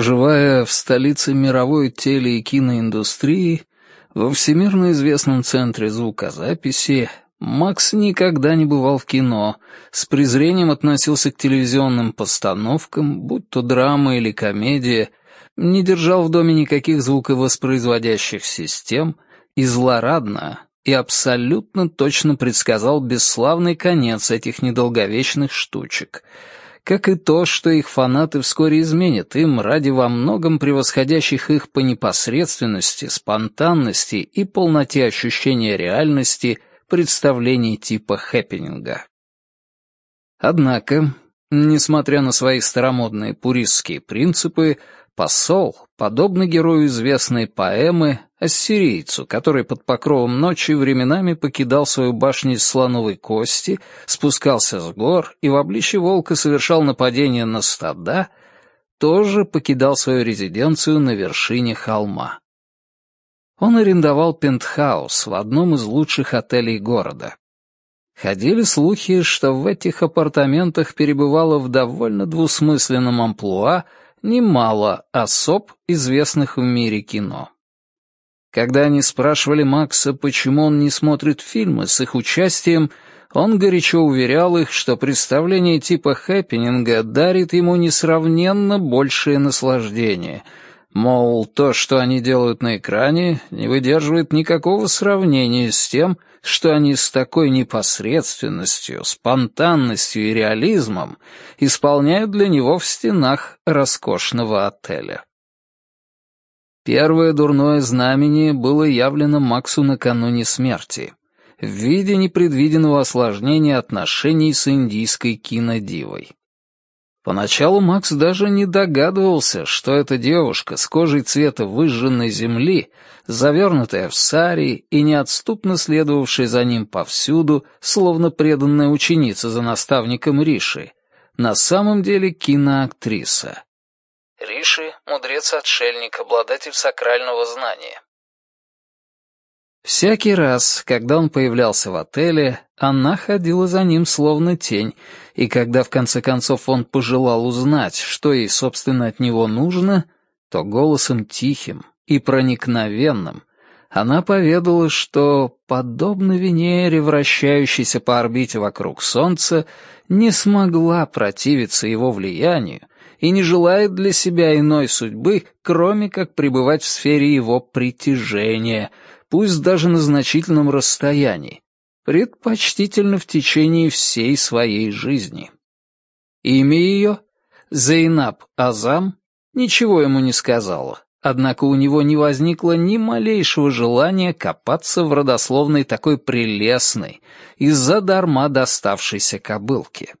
Проживая в столице мировой теле- и киноиндустрии, во всемирно известном центре звукозаписи, Макс никогда не бывал в кино, с презрением относился к телевизионным постановкам, будь то драма или комедия, не держал в доме никаких звуковоспроизводящих систем и злорадно и абсолютно точно предсказал бесславный конец этих недолговечных штучек — как и то, что их фанаты вскоре изменят им ради во многом превосходящих их по непосредственности, спонтанности и полноте ощущения реальности представлений типа хэппининга. Однако, несмотря на свои старомодные пуристские принципы, посол, подобно герою известной поэмы, ассирийцу, который под покровом ночи временами покидал свою башню из слоновой кости, спускался с гор и в обличье волка совершал нападение на стада, тоже покидал свою резиденцию на вершине холма. Он арендовал пентхаус в одном из лучших отелей города. Ходили слухи, что в этих апартаментах перебывало в довольно двусмысленном амплуа немало особ, известных в мире кино. Когда они спрашивали Макса, почему он не смотрит фильмы с их участием, он горячо уверял их, что представление типа хэппининга дарит ему несравненно большее наслаждение. Мол, то, что они делают на экране, не выдерживает никакого сравнения с тем, что они с такой непосредственностью, спонтанностью и реализмом исполняют для него в стенах роскошного отеля. Первое дурное знамение было явлено Максу накануне смерти в виде непредвиденного осложнения отношений с индийской кинодивой. Поначалу Макс даже не догадывался, что эта девушка с кожей цвета выжженной земли, завернутая в сари и неотступно следовавшая за ним повсюду, словно преданная ученица за наставником Риши, на самом деле киноактриса. Риши — мудрец-отшельник, обладатель сакрального знания. Всякий раз, когда он появлялся в отеле, она ходила за ним словно тень, и когда в конце концов он пожелал узнать, что ей, собственно, от него нужно, то голосом тихим и проникновенным она поведала, что, подобно Венере, вращающейся по орбите вокруг Солнца, не смогла противиться его влиянию и не желает для себя иной судьбы, кроме как пребывать в сфере его притяжения, пусть даже на значительном расстоянии, предпочтительно в течение всей своей жизни. Имя ее, Зейнаб Азам, ничего ему не сказала, однако у него не возникло ни малейшего желания копаться в родословной такой прелестной из-за дарма доставшейся кобылки.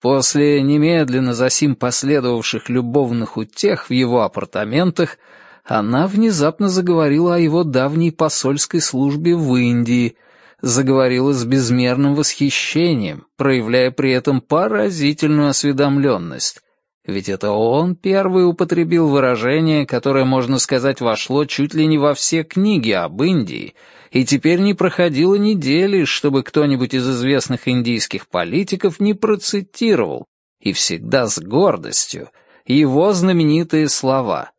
После немедленно за сим последовавших любовных утех в его апартаментах она внезапно заговорила о его давней посольской службе в Индии, заговорила с безмерным восхищением, проявляя при этом поразительную осведомленность. Ведь это он первый употребил выражение, которое, можно сказать, вошло чуть ли не во все книги об Индии — и теперь не проходило недели, чтобы кто-нибудь из известных индийских политиков не процитировал, и всегда с гордостью, его знаменитые слова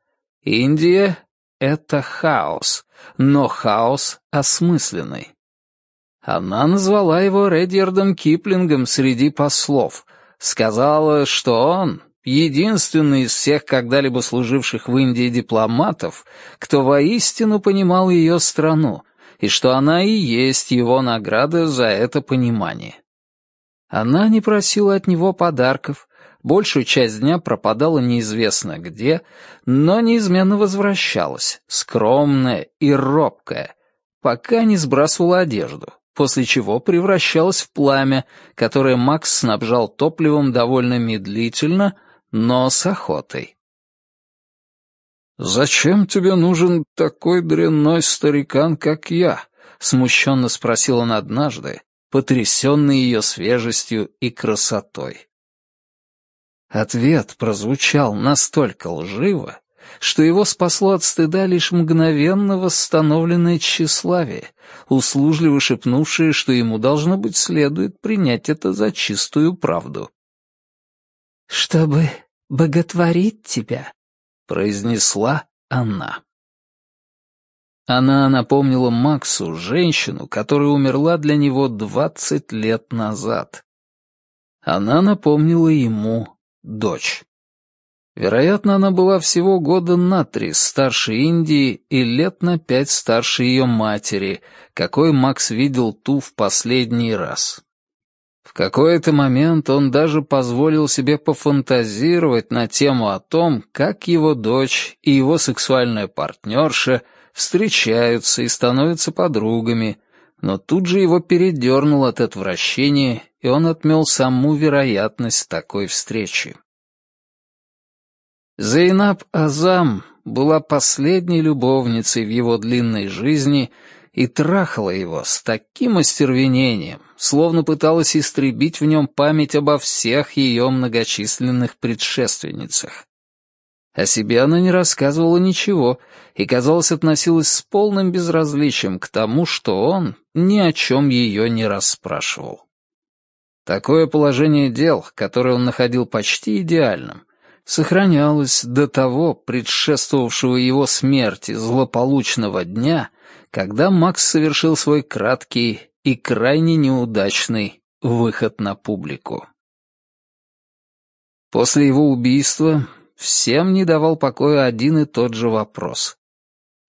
«Индия — это хаос, но хаос осмысленный». Она назвала его Редьярдом Киплингом среди послов, сказала, что он — единственный из всех когда-либо служивших в Индии дипломатов, кто воистину понимал ее страну, и что она и есть его награда за это понимание. Она не просила от него подарков, большую часть дня пропадала неизвестно где, но неизменно возвращалась, скромная и робкая, пока не сбрасывала одежду, после чего превращалась в пламя, которое Макс снабжал топливом довольно медлительно, но с охотой. «Зачем тебе нужен такой дрянной старикан, как я?» — смущенно спросил он однажды, потрясенный ее свежестью и красотой. Ответ прозвучал настолько лживо, что его спасло от стыда лишь мгновенно восстановленное тщеславие, услужливо шепнувшее, что ему, должно быть, следует принять это за чистую правду. «Чтобы боготворить тебя», произнесла она. Она напомнила Максу женщину, которая умерла для него двадцать лет назад. Она напомнила ему дочь. Вероятно, она была всего года на три старше Индии и лет на пять старше ее матери, какой Макс видел ту в последний раз. В какой-то момент он даже позволил себе пофантазировать на тему о том, как его дочь и его сексуальная партнерша встречаются и становятся подругами, но тут же его передернул от отвращения, и он отмел саму вероятность такой встречи. Зейнаб Азам была последней любовницей в его длинной жизни и трахала его с таким остервенением, словно пыталась истребить в нем память обо всех ее многочисленных предшественницах. О себе она не рассказывала ничего и, казалось, относилась с полным безразличием к тому, что он ни о чем ее не расспрашивал. Такое положение дел, которое он находил почти идеальным, сохранялось до того предшествовавшего его смерти злополучного дня, когда Макс совершил свой краткий и крайне неудачный выход на публику. После его убийства всем не давал покоя один и тот же вопрос.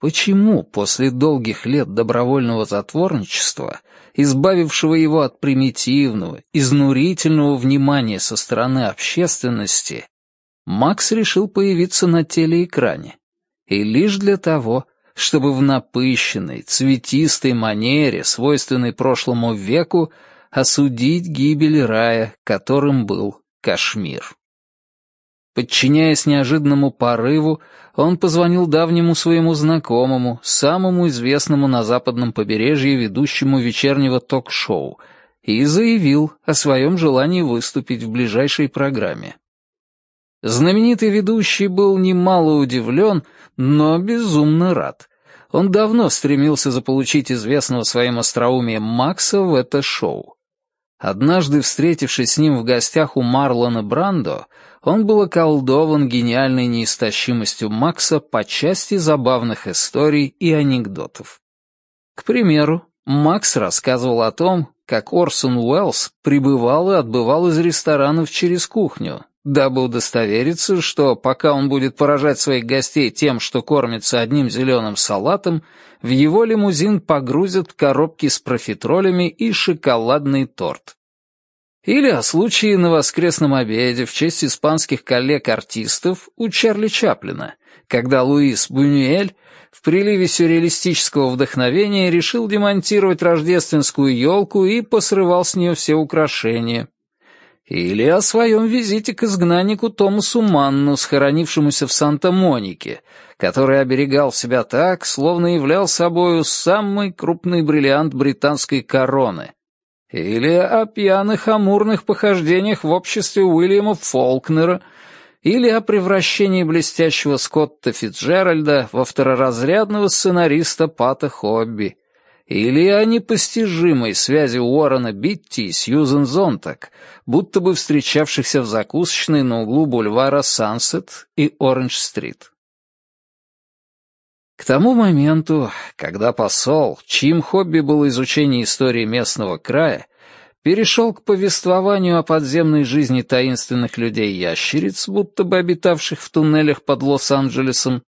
Почему после долгих лет добровольного затворничества, избавившего его от примитивного, изнурительного внимания со стороны общественности, Макс решил появиться на телеэкране. И лишь для того, чтобы в напыщенной, цветистой манере, свойственной прошлому веку, осудить гибель рая, которым был Кашмир. Подчиняясь неожиданному порыву, он позвонил давнему своему знакомому, самому известному на западном побережье ведущему вечернего ток-шоу, и заявил о своем желании выступить в ближайшей программе. Знаменитый ведущий был немало удивлен, но безумно рад. Он давно стремился заполучить известного своим остроумием Макса в это шоу. Однажды, встретившись с ним в гостях у Марлона Брандо, он был околдован гениальной неистощимостью Макса по части забавных историй и анекдотов. К примеру, Макс рассказывал о том, как Орсон Уэллс прибывал и отбывал из ресторанов через кухню, дабы удостовериться, что пока он будет поражать своих гостей тем, что кормится одним зеленым салатом, в его лимузин погрузят коробки с профитролями и шоколадный торт. Или о случае на воскресном обеде в честь испанских коллег-артистов у Чарли Чаплина, когда Луис Бунюэль в приливе сюрреалистического вдохновения решил демонтировать рождественскую елку и посрывал с нее все украшения, или о своем визите к изгнаннику Томасу Манну, схоронившемуся в Санта-Монике, который оберегал себя так, словно являл собою самый крупный бриллиант британской короны. Или о пьяных амурных похождениях в обществе Уильяма Фолкнера, или о превращении блестящего Скотта Фитджеральда во второразрядного сценариста Пата Хобби, или о непостижимой связи Уоррена Битти и Сьюзен Зонтак, будто бы встречавшихся в закусочной на углу бульвара Сансет и Оранж-стрит. К тому моменту, когда посол, чьим хобби было изучение истории местного края, перешел к повествованию о подземной жизни таинственных людей-ящериц, будто бы обитавших в туннелях под Лос-Анджелесом,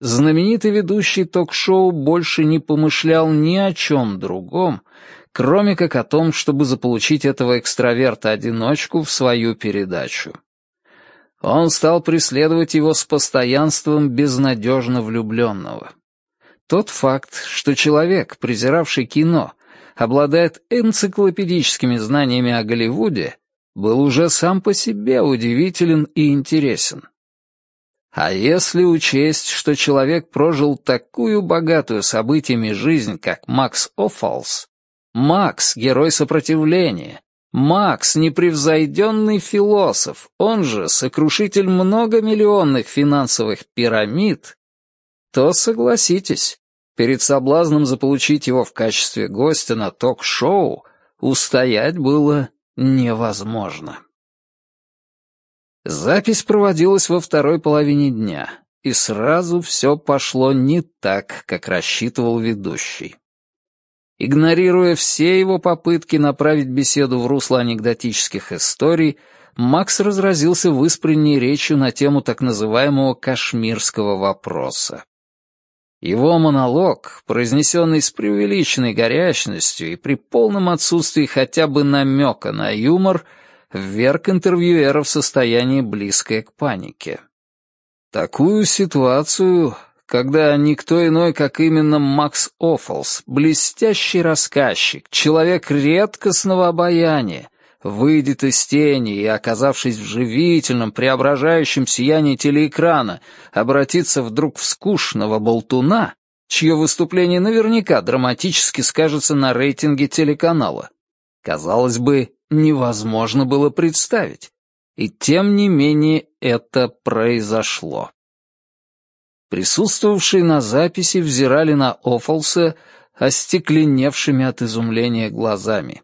знаменитый ведущий ток-шоу больше не помышлял ни о чем другом, кроме как о том, чтобы заполучить этого экстраверта-одиночку в свою передачу. Он стал преследовать его с постоянством безнадежно влюбленного. Тот факт, что человек, презиравший кино, обладает энциклопедическими знаниями о Голливуде, был уже сам по себе удивителен и интересен. А если учесть, что человек прожил такую богатую событиями жизнь, как Макс Оффалс, Макс — герой сопротивления, Макс — непревзойденный философ, он же сокрушитель многомиллионных финансовых пирамид, то согласитесь, перед соблазном заполучить его в качестве гостя на ток-шоу устоять было невозможно. Запись проводилась во второй половине дня, и сразу все пошло не так, как рассчитывал ведущий. Игнорируя все его попытки направить беседу в русло анекдотических историй, Макс разразился выспренней речью на тему так называемого «кашмирского вопроса». Его монолог, произнесенный с преувеличенной горячностью и при полном отсутствии хотя бы намека на юмор, вверг интервьюера в состояние близкое к панике. Такую ситуацию, когда никто иной, как именно Макс Оффлс, блестящий рассказчик, человек редкостного обаяния, выйдет из тени и, оказавшись в живительном, преображающем сиянии телеэкрана, обратится вдруг в скучного болтуна, чье выступление наверняка драматически скажется на рейтинге телеканала. Казалось бы, невозможно было представить. И тем не менее это произошло. Присутствовавшие на записи взирали на Оффолса остекленевшими от изумления глазами.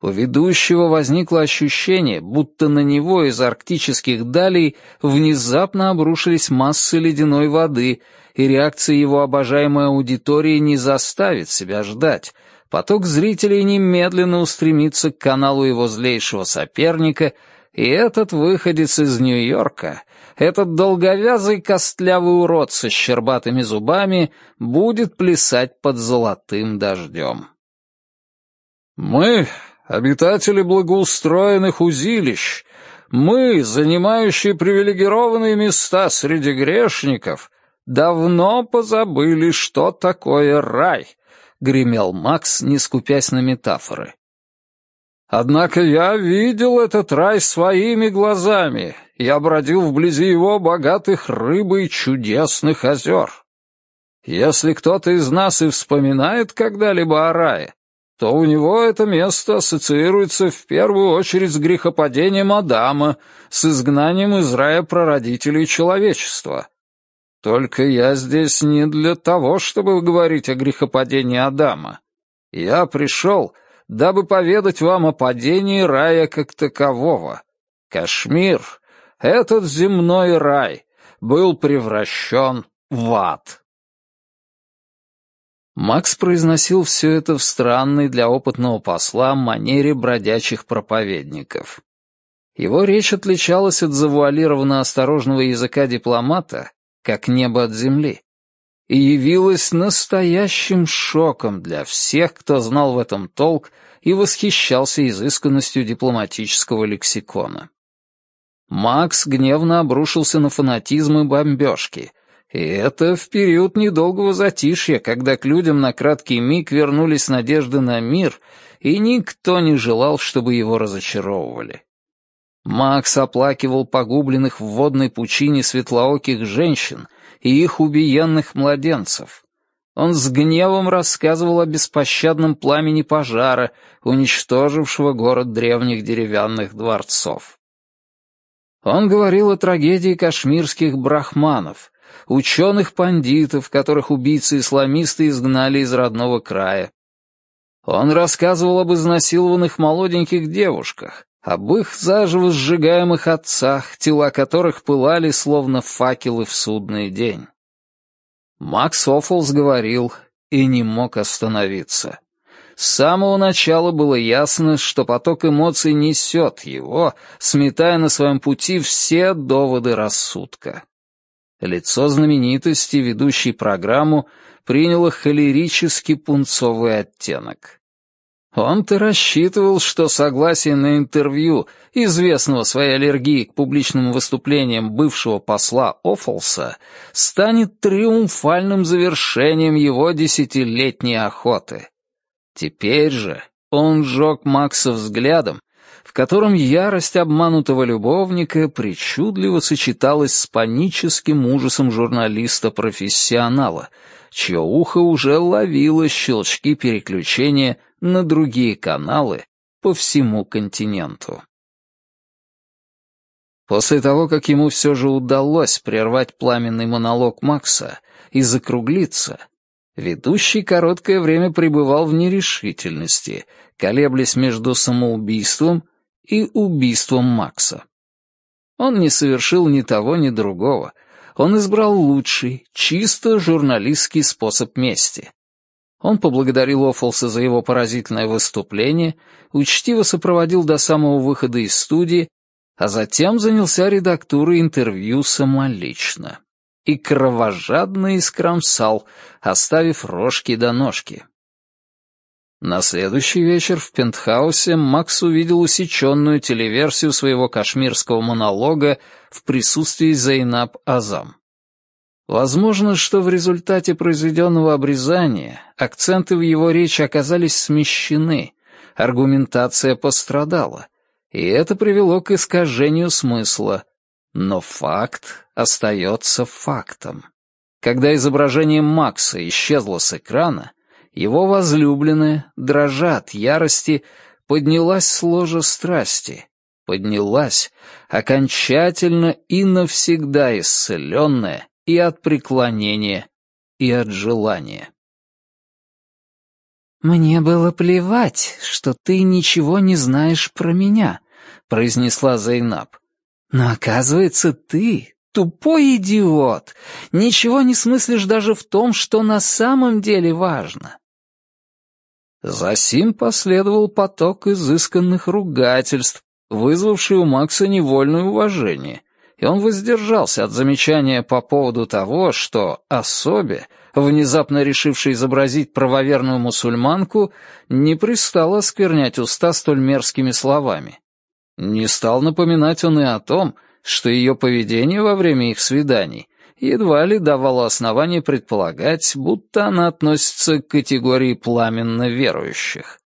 У ведущего возникло ощущение, будто на него из арктических далей внезапно обрушились массы ледяной воды, и реакция его обожаемой аудитории не заставит себя ждать. Поток зрителей немедленно устремится к каналу его злейшего соперника, и этот выходец из Нью-Йорка, этот долговязый костлявый урод со щербатыми зубами, будет плясать под золотым дождем. «Мы обитатели благоустроенных узилищ, мы, занимающие привилегированные места среди грешников, давно позабыли, что такое рай», — гремел Макс, не скупясь на метафоры. «Однако я видел этот рай своими глазами, я бродил вблизи его богатых рыбы и чудесных озер. Если кто-то из нас и вспоминает когда-либо о рае, то у него это место ассоциируется в первую очередь с грехопадением Адама, с изгнанием из рая прародителей человечества. Только я здесь не для того, чтобы говорить о грехопадении Адама. Я пришел, дабы поведать вам о падении рая как такового. Кашмир, этот земной рай, был превращен в ад. Макс произносил все это в странной для опытного посла манере бродячих проповедников. Его речь отличалась от завуалированно осторожного языка дипломата, как небо от земли, и явилась настоящим шоком для всех, кто знал в этом толк и восхищался изысканностью дипломатического лексикона. Макс гневно обрушился на фанатизм и бомбежки, и это в период недолгого затишья, когда к людям на краткий миг вернулись надежды на мир, и никто не желал, чтобы его разочаровывали. Макс оплакивал погубленных в водной пучине светлооких женщин и их убиенных младенцев. Он с гневом рассказывал о беспощадном пламени пожара, уничтожившего город древних деревянных дворцов. Он говорил о трагедии кашмирских брахманов — ученых-пандитов, которых убийцы-исламисты изгнали из родного края. Он рассказывал об изнасилованных молоденьких девушках, об их заживо сжигаемых отцах, тела которых пылали словно факелы в судный день. Макс Оффлс говорил и не мог остановиться. С самого начала было ясно, что поток эмоций несет его, сметая на своем пути все доводы рассудка. Лицо знаменитости, ведущей программу, приняло холерический пунцовый оттенок. Он-то рассчитывал, что согласие на интервью известного своей аллергией к публичным выступлениям бывшего посла Оффолса станет триумфальным завершением его десятилетней охоты. Теперь же он сжег Макса взглядом, в котором ярость обманутого любовника причудливо сочеталась с паническим ужасом журналиста-профессионала, чье ухо уже ловило щелчки переключения на другие каналы по всему континенту. После того, как ему все же удалось прервать пламенный монолог Макса и закруглиться, ведущий короткое время пребывал в нерешительности, колеблясь между самоубийством и убийством Макса. Он не совершил ни того, ни другого. Он избрал лучший, чисто журналистский способ мести. Он поблагодарил Оффолса за его поразительное выступление, учтиво сопроводил до самого выхода из студии, а затем занялся редактурой интервью самолично. И кровожадно искромсал, оставив рожки до ножки. На следующий вечер в пентхаусе Макс увидел усеченную телеверсию своего кашмирского монолога в присутствии Зайнаб Азам. Возможно, что в результате произведенного обрезания акценты в его речи оказались смещены, аргументация пострадала, и это привело к искажению смысла. Но факт остается фактом. Когда изображение Макса исчезло с экрана, его возлюбленная, дрожа от ярости, поднялась с ложа страсти, поднялась, окончательно и навсегда исцеленная и от преклонения, и от желания. «Мне было плевать, что ты ничего не знаешь про меня», — произнесла Зайнаб. «Но оказывается, ты, тупой идиот, ничего не смыслишь даже в том, что на самом деле важно. За сим последовал поток изысканных ругательств, вызвавший у Макса невольное уважение, и он воздержался от замечания по поводу того, что особе, внезапно решившей изобразить правоверную мусульманку, не пристало осквернять уста столь мерзкими словами. Не стал напоминать он и о том, что ее поведение во время их свиданий едва ли давало основание предполагать, будто она относится к категории пламенно верующих.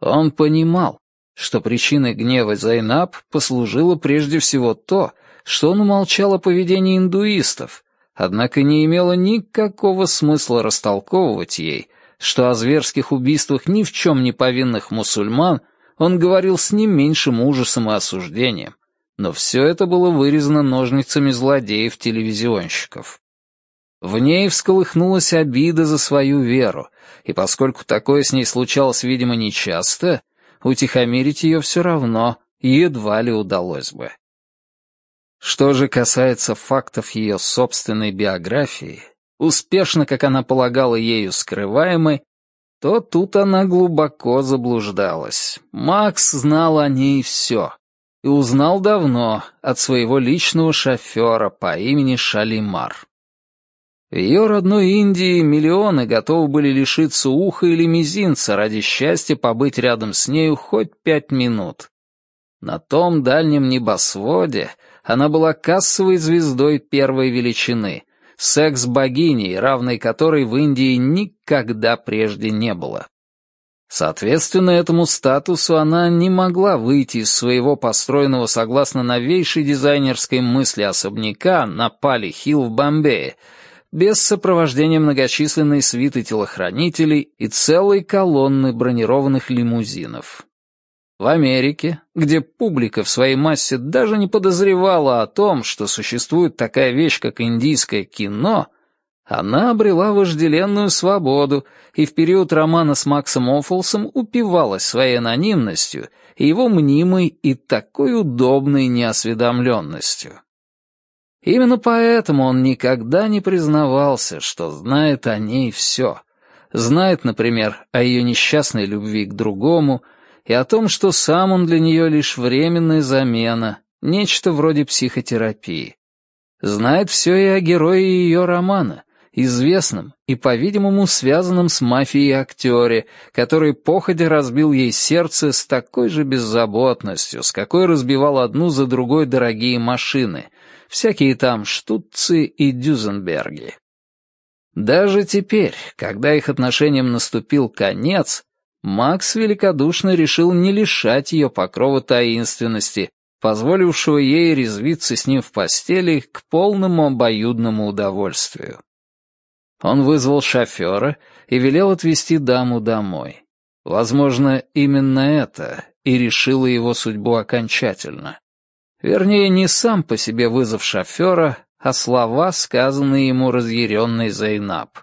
Он понимал, что причиной гнева Зайнаб послужило прежде всего то, что он умолчал о поведении индуистов, однако не имело никакого смысла растолковывать ей, что о зверских убийствах ни в чем не повинных мусульман он говорил с не меньшим ужасом и осуждением, но все это было вырезано ножницами злодеев-телевизионщиков. В ней всколыхнулась обида за свою веру, и поскольку такое с ней случалось, видимо, нечасто, утихомирить ее все равно едва ли удалось бы. Что же касается фактов ее собственной биографии, успешно, как она полагала ею скрываемой, то тут она глубоко заблуждалась. Макс знал о ней все и узнал давно от своего личного шофера по имени Шалимар. В ее родной Индии миллионы готовы были лишиться уха или мизинца ради счастья побыть рядом с нею хоть пять минут. На том дальнем небосводе она была кассовой звездой первой величины, секс-богиней, равной которой в Индии никогда прежде не было. Соответственно этому статусу она не могла выйти из своего построенного согласно новейшей дизайнерской мысли особняка на Пали-Хилл в Бомбее, без сопровождения многочисленной свиты телохранителей и целой колонны бронированных лимузинов. В Америке, где публика в своей массе даже не подозревала о том, что существует такая вещь, как индийское кино, она обрела вожделенную свободу и в период романа с Максом Оффолсом упивалась своей анонимностью и его мнимой и такой удобной неосведомленностью. Именно поэтому он никогда не признавался, что знает о ней все. Знает, например, о ее несчастной любви к другому и о том, что сам он для нее лишь временная замена, нечто вроде психотерапии. Знает все и о герое ее романа — известном и, по-видимому, связанном с мафией актере, который походя разбил ей сердце с такой же беззаботностью, с какой разбивал одну за другой дорогие машины, всякие там Штутцы и Дюзенберги. Даже теперь, когда их отношениям наступил конец, Макс великодушно решил не лишать ее покрова таинственности, позволившего ей резвиться с ним в постели к полному обоюдному удовольствию. Он вызвал шофера и велел отвезти даму домой. Возможно, именно это и решило его судьбу окончательно. Вернее, не сам по себе вызов шофера, а слова, сказанные ему разъяренной Зайнаб.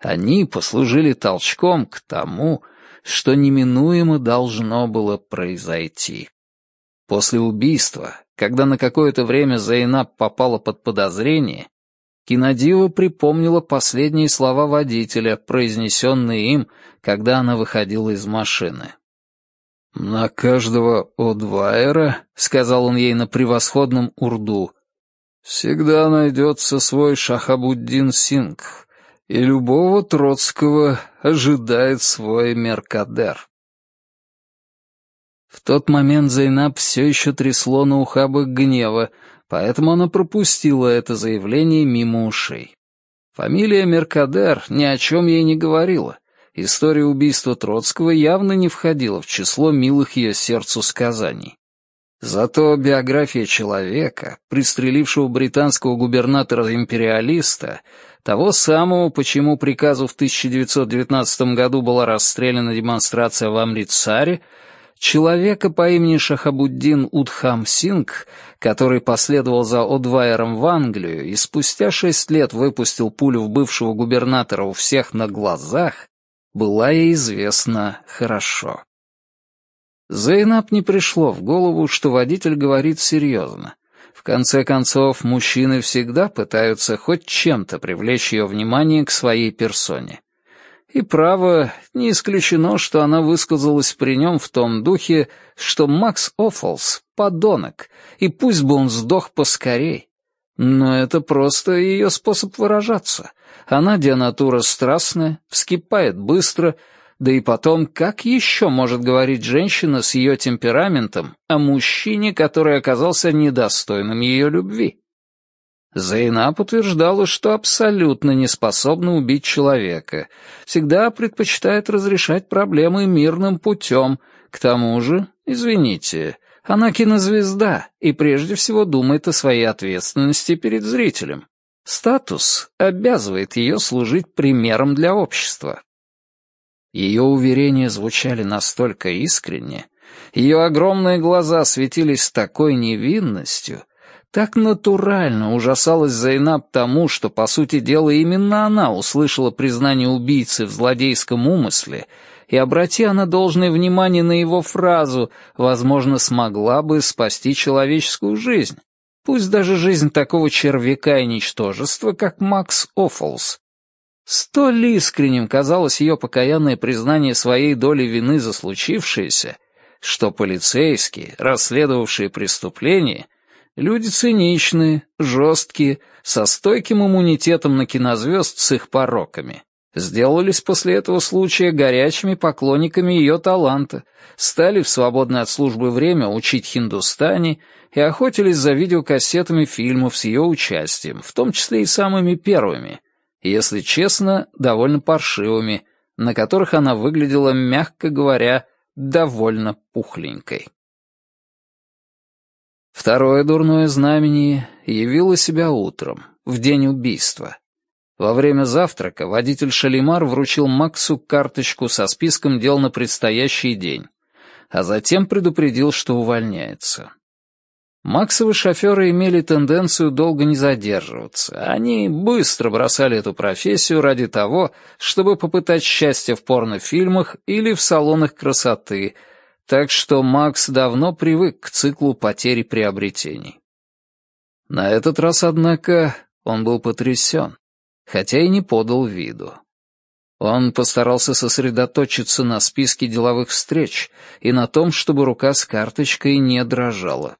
Они послужили толчком к тому, что неминуемо должно было произойти. После убийства, когда на какое-то время Зайнаб попала под подозрение, Кинодива припомнила последние слова водителя, произнесенные им, когда она выходила из машины. «На каждого Одвайера, — сказал он ей на превосходном урду, — всегда найдется свой Шахабуддин Сингх, и любого Троцкого ожидает свой Меркадер». В тот момент Зайнаб все еще трясло на ухабах гнева, поэтому она пропустила это заявление мимо ушей. Фамилия Меркадер ни о чем ей не говорила. История убийства Троцкого явно не входила в число милых ее сердцу сказаний. Зато биография человека, пристрелившего британского губернатора-империалиста, того самого, почему приказу в 1919 году была расстреляна демонстрация в Амритсаре, Человека по имени Шахабуддин Удхам Сингх, который последовал за Одвайером в Англию и спустя шесть лет выпустил пулю в бывшего губернатора у всех на глазах, была ей известна хорошо. Зейнаб не пришло в голову, что водитель говорит серьезно. В конце концов, мужчины всегда пытаются хоть чем-то привлечь ее внимание к своей персоне. И право, не исключено, что она высказалась при нем в том духе, что Макс Оффолс — подонок, и пусть бы он сдох поскорей. Но это просто ее способ выражаться. Она дианатура страстная, вскипает быстро, да и потом, как еще может говорить женщина с ее темпераментом о мужчине, который оказался недостойным ее любви? Зейнаб утверждала, что абсолютно не способна убить человека, всегда предпочитает разрешать проблемы мирным путем. К тому же, извините, она кинозвезда и прежде всего думает о своей ответственности перед зрителем. Статус обязывает ее служить примером для общества. Ее уверения звучали настолько искренне, ее огромные глаза светились такой невинностью, так натурально ужасалась Зайнаб тому, что, по сути дела, именно она услышала признание убийцы в злодейском умысле, и, обрати она должное внимание на его фразу, возможно, смогла бы спасти человеческую жизнь, пусть даже жизнь такого червяка и ничтожества, как Макс Оффолс. Столь искренним казалось ее покаянное признание своей доли вины за случившееся, что полицейские, расследовавшие преступление, Люди циничные, жесткие, со стойким иммунитетом на кинозвезд с их пороками. Сделались после этого случая горячими поклонниками ее таланта, стали в свободное от службы время учить хиндустани и охотились за видеокассетами фильмов с ее участием, в том числе и самыми первыми, если честно, довольно паршивыми, на которых она выглядела, мягко говоря, довольно пухленькой. Второе дурное знамение явило себя утром, в день убийства. Во время завтрака водитель Шалимар вручил Максу карточку со списком дел на предстоящий день, а затем предупредил, что увольняется. Максовы шоферы имели тенденцию долго не задерживаться. Они быстро бросали эту профессию ради того, чтобы попытать счастье в порнофильмах или в салонах красоты — так что Макс давно привык к циклу потери приобретений. На этот раз, однако, он был потрясен, хотя и не подал виду. Он постарался сосредоточиться на списке деловых встреч и на том, чтобы рука с карточкой не дрожала.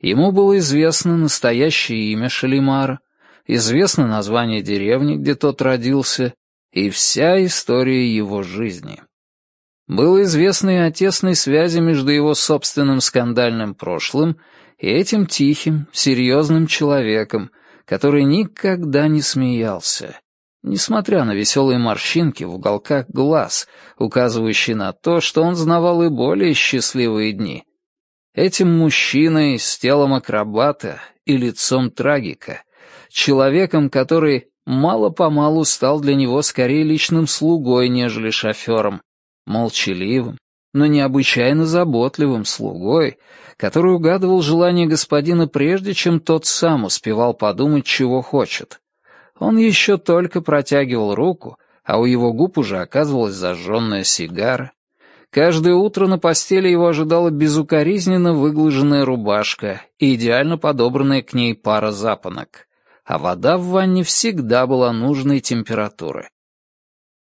Ему было известно настоящее имя Шалимара, известно название деревни, где тот родился, и вся история его жизни. Было известно и о тесной связи между его собственным скандальным прошлым и этим тихим, серьезным человеком, который никогда не смеялся, несмотря на веселые морщинки в уголках глаз, указывающие на то, что он знавал и более счастливые дни. Этим мужчиной с телом акробата и лицом трагика, человеком, который мало-помалу стал для него скорее личным слугой, нежели шофером, молчаливым, но необычайно заботливым слугой, который угадывал желание господина прежде, чем тот сам успевал подумать, чего хочет. Он еще только протягивал руку, а у его губ уже оказывалась зажженная сигара. Каждое утро на постели его ожидала безукоризненно выглаженная рубашка и идеально подобранная к ней пара запонок, а вода в ванне всегда была нужной температуры.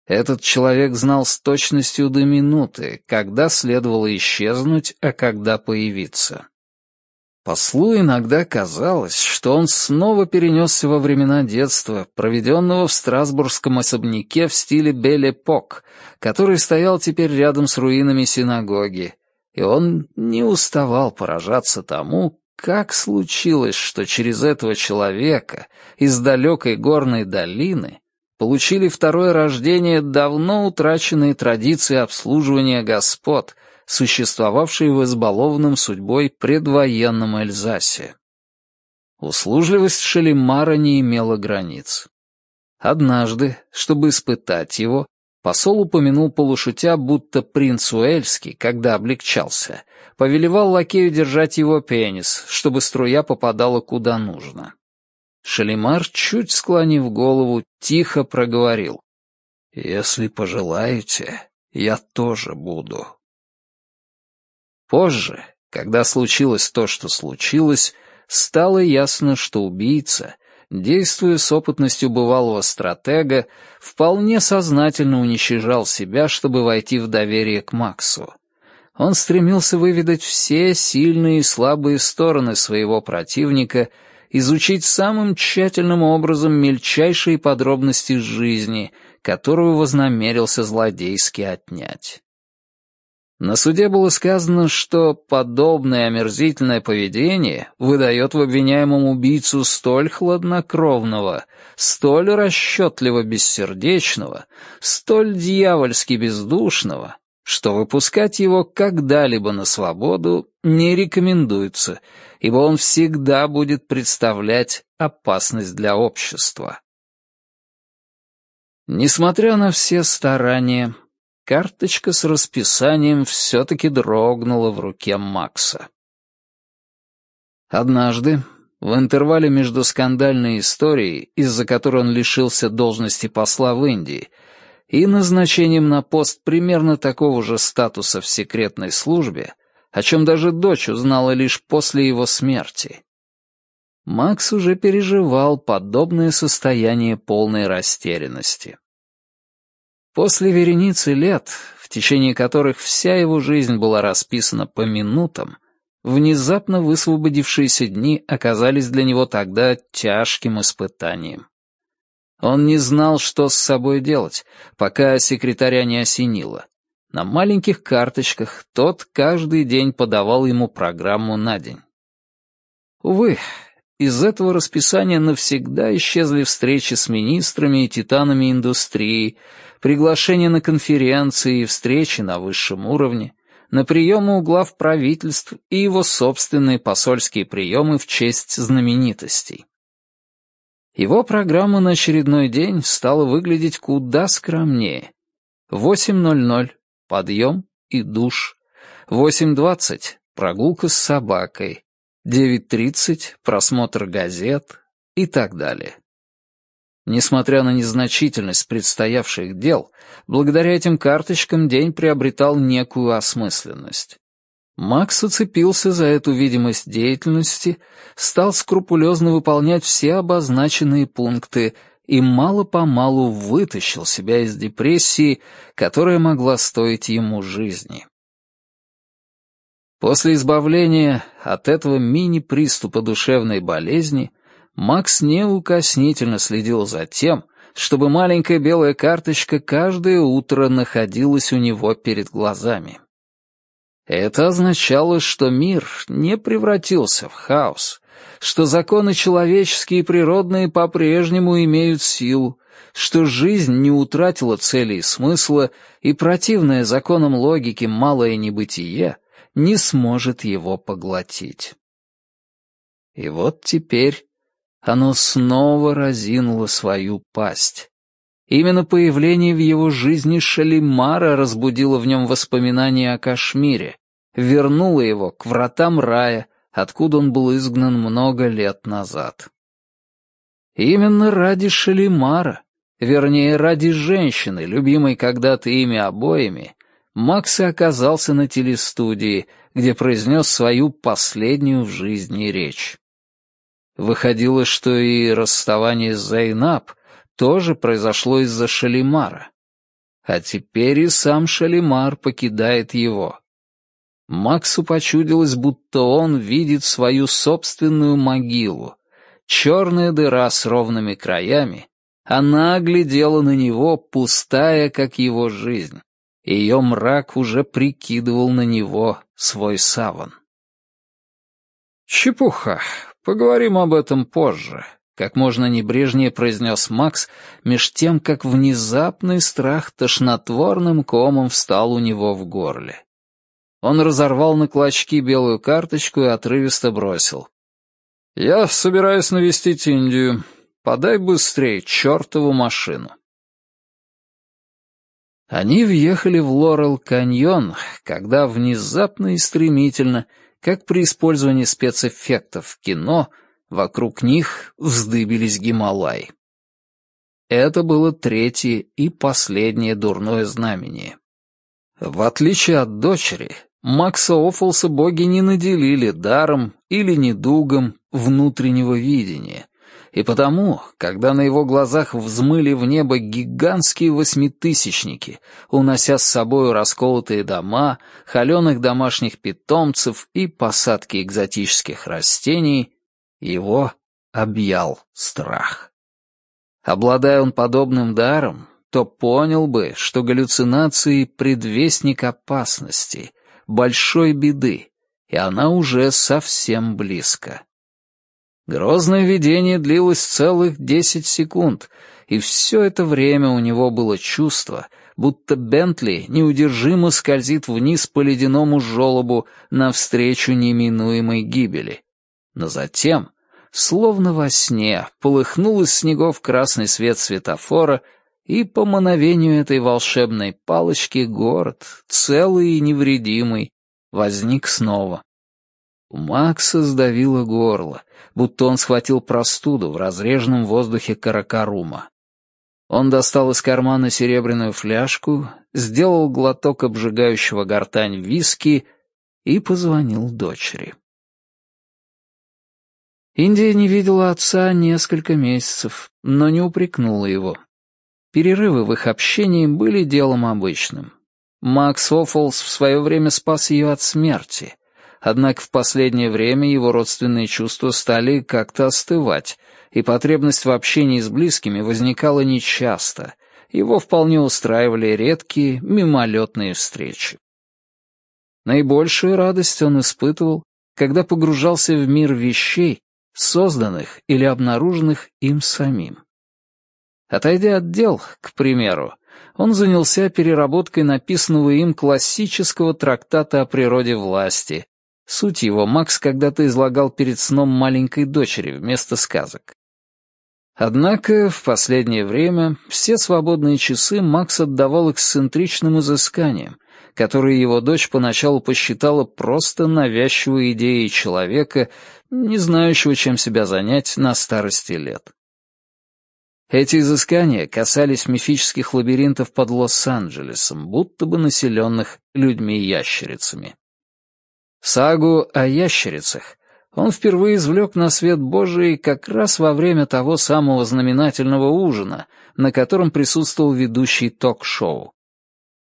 Этот человек знал с точностью до минуты, когда следовало исчезнуть, а когда появиться. Послу иногда казалось, что он снова перенесся во времена детства, проведенного в страсбургском особняке в стиле Бель-Эпок, который стоял теперь рядом с руинами синагоги, и он не уставал поражаться тому, как случилось, что через этого человека из далекой горной долины получили второе рождение давно утраченные традиции обслуживания господ, существовавшие в избалованном судьбой предвоенном Эльзасе. Услужливость Шалимара не имела границ. Однажды, чтобы испытать его, посол упомянул полушутя, будто принц Уэльский, когда облегчался, повелевал лакею держать его пенис, чтобы струя попадала куда нужно. Шалимар, чуть склонив голову, тихо проговорил. «Если пожелаете, я тоже буду». Позже, когда случилось то, что случилось, стало ясно, что убийца, действуя с опытностью бывалого стратега, вполне сознательно уничижал себя, чтобы войти в доверие к Максу. Он стремился выведать все сильные и слабые стороны своего противника — изучить самым тщательным образом мельчайшие подробности жизни, которую вознамерился злодейски отнять. На суде было сказано, что подобное омерзительное поведение выдает в обвиняемом убийцу столь хладнокровного, столь расчетливо бессердечного, столь дьявольски бездушного, что выпускать его когда-либо на свободу не рекомендуется, ибо он всегда будет представлять опасность для общества. Несмотря на все старания, карточка с расписанием все-таки дрогнула в руке Макса. Однажды, в интервале между скандальной историей, из-за которой он лишился должности посла в Индии, и назначением на пост примерно такого же статуса в секретной службе, о чем даже дочь узнала лишь после его смерти. Макс уже переживал подобное состояние полной растерянности. После вереницы лет, в течение которых вся его жизнь была расписана по минутам, внезапно высвободившиеся дни оказались для него тогда тяжким испытанием. Он не знал, что с собой делать, пока секретаря не осенило. На маленьких карточках тот каждый день подавал ему программу на день. Увы, из этого расписания навсегда исчезли встречи с министрами и титанами индустрии, приглашения на конференции и встречи на высшем уровне, на приемы у глав правительств и его собственные посольские приемы в честь знаменитостей. Его программа на очередной день стала выглядеть куда скромнее. 8.00 подъем и душ. 8.20 — прогулка с собакой. 9.30 — просмотр газет и так далее. Несмотря на незначительность предстоявших дел, благодаря этим карточкам день приобретал некую осмысленность. Макс уцепился за эту видимость деятельности, стал скрупулезно выполнять все обозначенные пункты и мало-помалу вытащил себя из депрессии, которая могла стоить ему жизни. После избавления от этого мини-приступа душевной болезни Макс неукоснительно следил за тем, чтобы маленькая белая карточка каждое утро находилась у него перед глазами. Это означало, что мир не превратился в хаос, что законы человеческие и природные по-прежнему имеют силу, что жизнь не утратила цели и смысла, и противное законам логики малое небытие не сможет его поглотить. И вот теперь оно снова разинуло свою пасть. Именно появление в его жизни Шалимара разбудило в нем воспоминания о Кашмире, вернуло его к вратам рая, откуда он был изгнан много лет назад. Именно ради Шалимара, вернее, ради женщины, любимой когда-то ими обоими, Макс и оказался на телестудии, где произнес свою последнюю в жизни речь. Выходило, что и расставание с Зайнаб тоже произошло из-за Шалимара. А теперь и сам Шалимар покидает его. Максу почудилось, будто он видит свою собственную могилу. Черная дыра с ровными краями. Она глядела на него, пустая, как его жизнь. Ее мрак уже прикидывал на него свой саван. «Чепуха. Поговорим об этом позже», — как можно небрежнее произнес Макс, меж тем, как внезапный страх тошнотворным комом встал у него в горле. Он разорвал на клочки белую карточку и отрывисто бросил. «Я собираюсь навестить Индию. Подай быстрее чертову машину». Они въехали в Лорел-каньон, когда внезапно и стремительно, как при использовании спецэффектов в кино, вокруг них вздыбились Гималай. Это было третье и последнее дурное знамение. В отличие от дочери, Макса Оффолса боги не наделили даром или недугом внутреннего видения, и потому, когда на его глазах взмыли в небо гигантские восьмитысячники, унося с собою расколотые дома, холеных домашних питомцев и посадки экзотических растений, его объял страх. Обладая он подобным даром, то понял бы, что галлюцинации — предвестник опасности — большой беды, и она уже совсем близко. Грозное видение длилось целых десять секунд, и все это время у него было чувство, будто Бентли неудержимо скользит вниз по ледяному желобу навстречу неминуемой гибели. Но затем, словно во сне, полыхнул из снегов красный свет светофора, и по мановению этой волшебной палочки город, целый и невредимый, возник снова. У Макса сдавило горло, будто он схватил простуду в разреженном воздухе Каракарума. Он достал из кармана серебряную фляжку, сделал глоток обжигающего гортань виски и позвонил дочери. Индия не видела отца несколько месяцев, но не упрекнула его. Перерывы в их общении были делом обычным. Макс Оффолс в свое время спас ее от смерти, однако в последнее время его родственные чувства стали как-то остывать, и потребность в общении с близкими возникала нечасто, его вполне устраивали редкие, мимолетные встречи. Наибольшую радость он испытывал, когда погружался в мир вещей, созданных или обнаруженных им самим. Отойдя от дел, к примеру, он занялся переработкой написанного им классического трактата о природе власти. Суть его Макс когда-то излагал перед сном маленькой дочери вместо сказок. Однако в последнее время все свободные часы Макс отдавал эксцентричным изысканиям, которые его дочь поначалу посчитала просто навязчивой идеей человека, не знающего, чем себя занять на старости лет. Эти изыскания касались мифических лабиринтов под Лос-Анджелесом, будто бы населенных людьми-ящерицами. Сагу о ящерицах он впервые извлек на свет Божий как раз во время того самого знаменательного ужина, на котором присутствовал ведущий ток-шоу.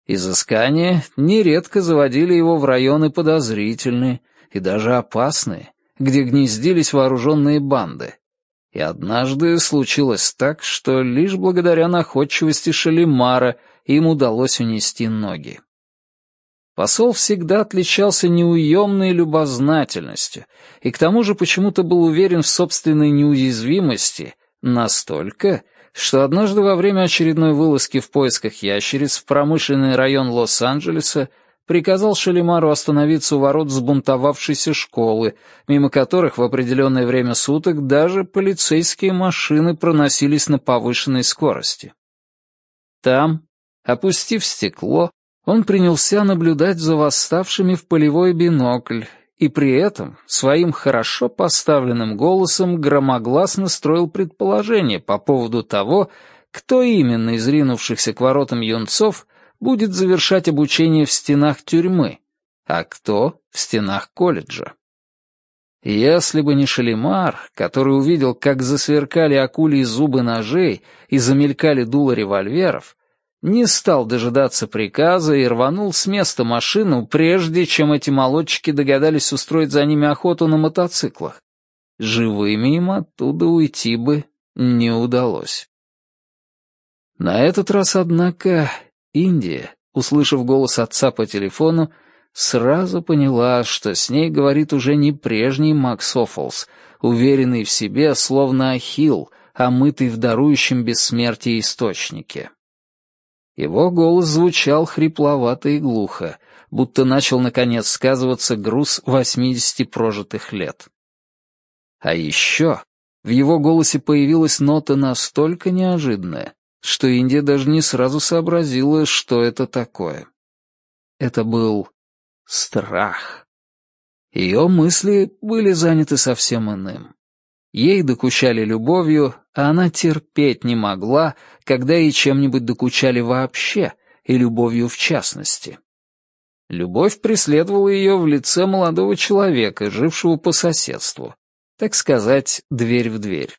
Изыскания нередко заводили его в районы подозрительные и даже опасные, где гнездились вооруженные банды, и однажды случилось так, что лишь благодаря находчивости Шалимара им удалось унести ноги. Посол всегда отличался неуемной любознательностью и к тому же почему-то был уверен в собственной неуязвимости настолько, что однажды во время очередной вылазки в поисках ящериц в промышленный район Лос-Анджелеса приказал Шалимару остановиться у ворот взбунтовавшейся школы, мимо которых в определенное время суток даже полицейские машины проносились на повышенной скорости. Там, опустив стекло, он принялся наблюдать за восставшими в полевой бинокль и при этом своим хорошо поставленным голосом громогласно строил предположение по поводу того, кто именно из ринувшихся к воротам юнцов будет завершать обучение в стенах тюрьмы, а кто — в стенах колледжа. Если бы не Шалимар, который увидел, как засверкали акулии зубы ножей и замелькали дула револьверов, не стал дожидаться приказа и рванул с места машину, прежде чем эти молодчики догадались устроить за ними охоту на мотоциклах. Живыми им оттуда уйти бы не удалось. На этот раз, однако, Индия, услышав голос отца по телефону, сразу поняла, что с ней говорит уже не прежний Макс Оффолс, уверенный в себе, словно ахилл, омытый в дарующем бессмертие источнике. Его голос звучал хрипловато и глухо, будто начал, наконец, сказываться груз восьмидесяти прожитых лет. А еще в его голосе появилась нота настолько неожиданная, что Индия даже не сразу сообразила, что это такое. Это был страх. Ее мысли были заняты совсем иным. Ей докучали любовью, а она терпеть не могла, когда ей чем-нибудь докучали вообще, и любовью в частности. Любовь преследовала ее в лице молодого человека, жившего по соседству. Так сказать, дверь в дверь.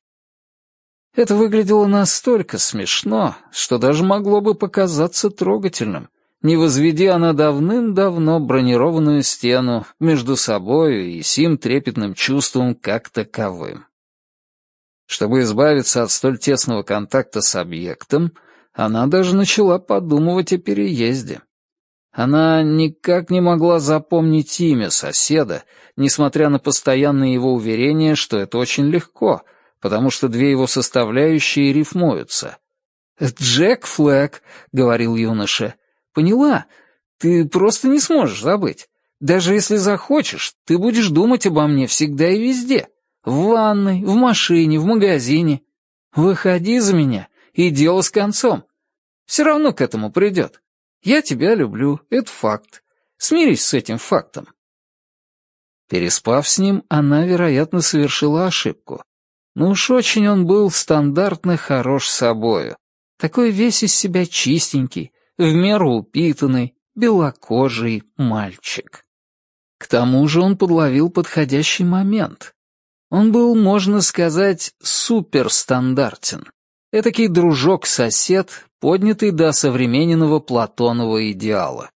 Это выглядело настолько смешно, что даже могло бы показаться трогательным, не возведи она давным-давно бронированную стену между собою и сим трепетным чувством как таковым. Чтобы избавиться от столь тесного контакта с объектом, она даже начала подумывать о переезде. Она никак не могла запомнить имя соседа, несмотря на постоянные его уверения, что это очень легко, потому что две его составляющие рифмуются. «Джек Флэг», — говорил юноша, — «поняла, ты просто не сможешь забыть. Даже если захочешь, ты будешь думать обо мне всегда и везде. В ванной, в машине, в магазине. Выходи за меня, и дело с концом. Все равно к этому придет. Я тебя люблю, это факт. Смирись с этим фактом. Переспав с ним, она, вероятно, совершила ошибку. Но уж очень он был стандартно хорош собою. Такой весь из себя чистенький, в меру упитанный, белокожий мальчик. К тому же он подловил подходящий момент. Он был, можно сказать, суперстандартен. Этакий дружок-сосед, поднятый до современного Платонова идеала.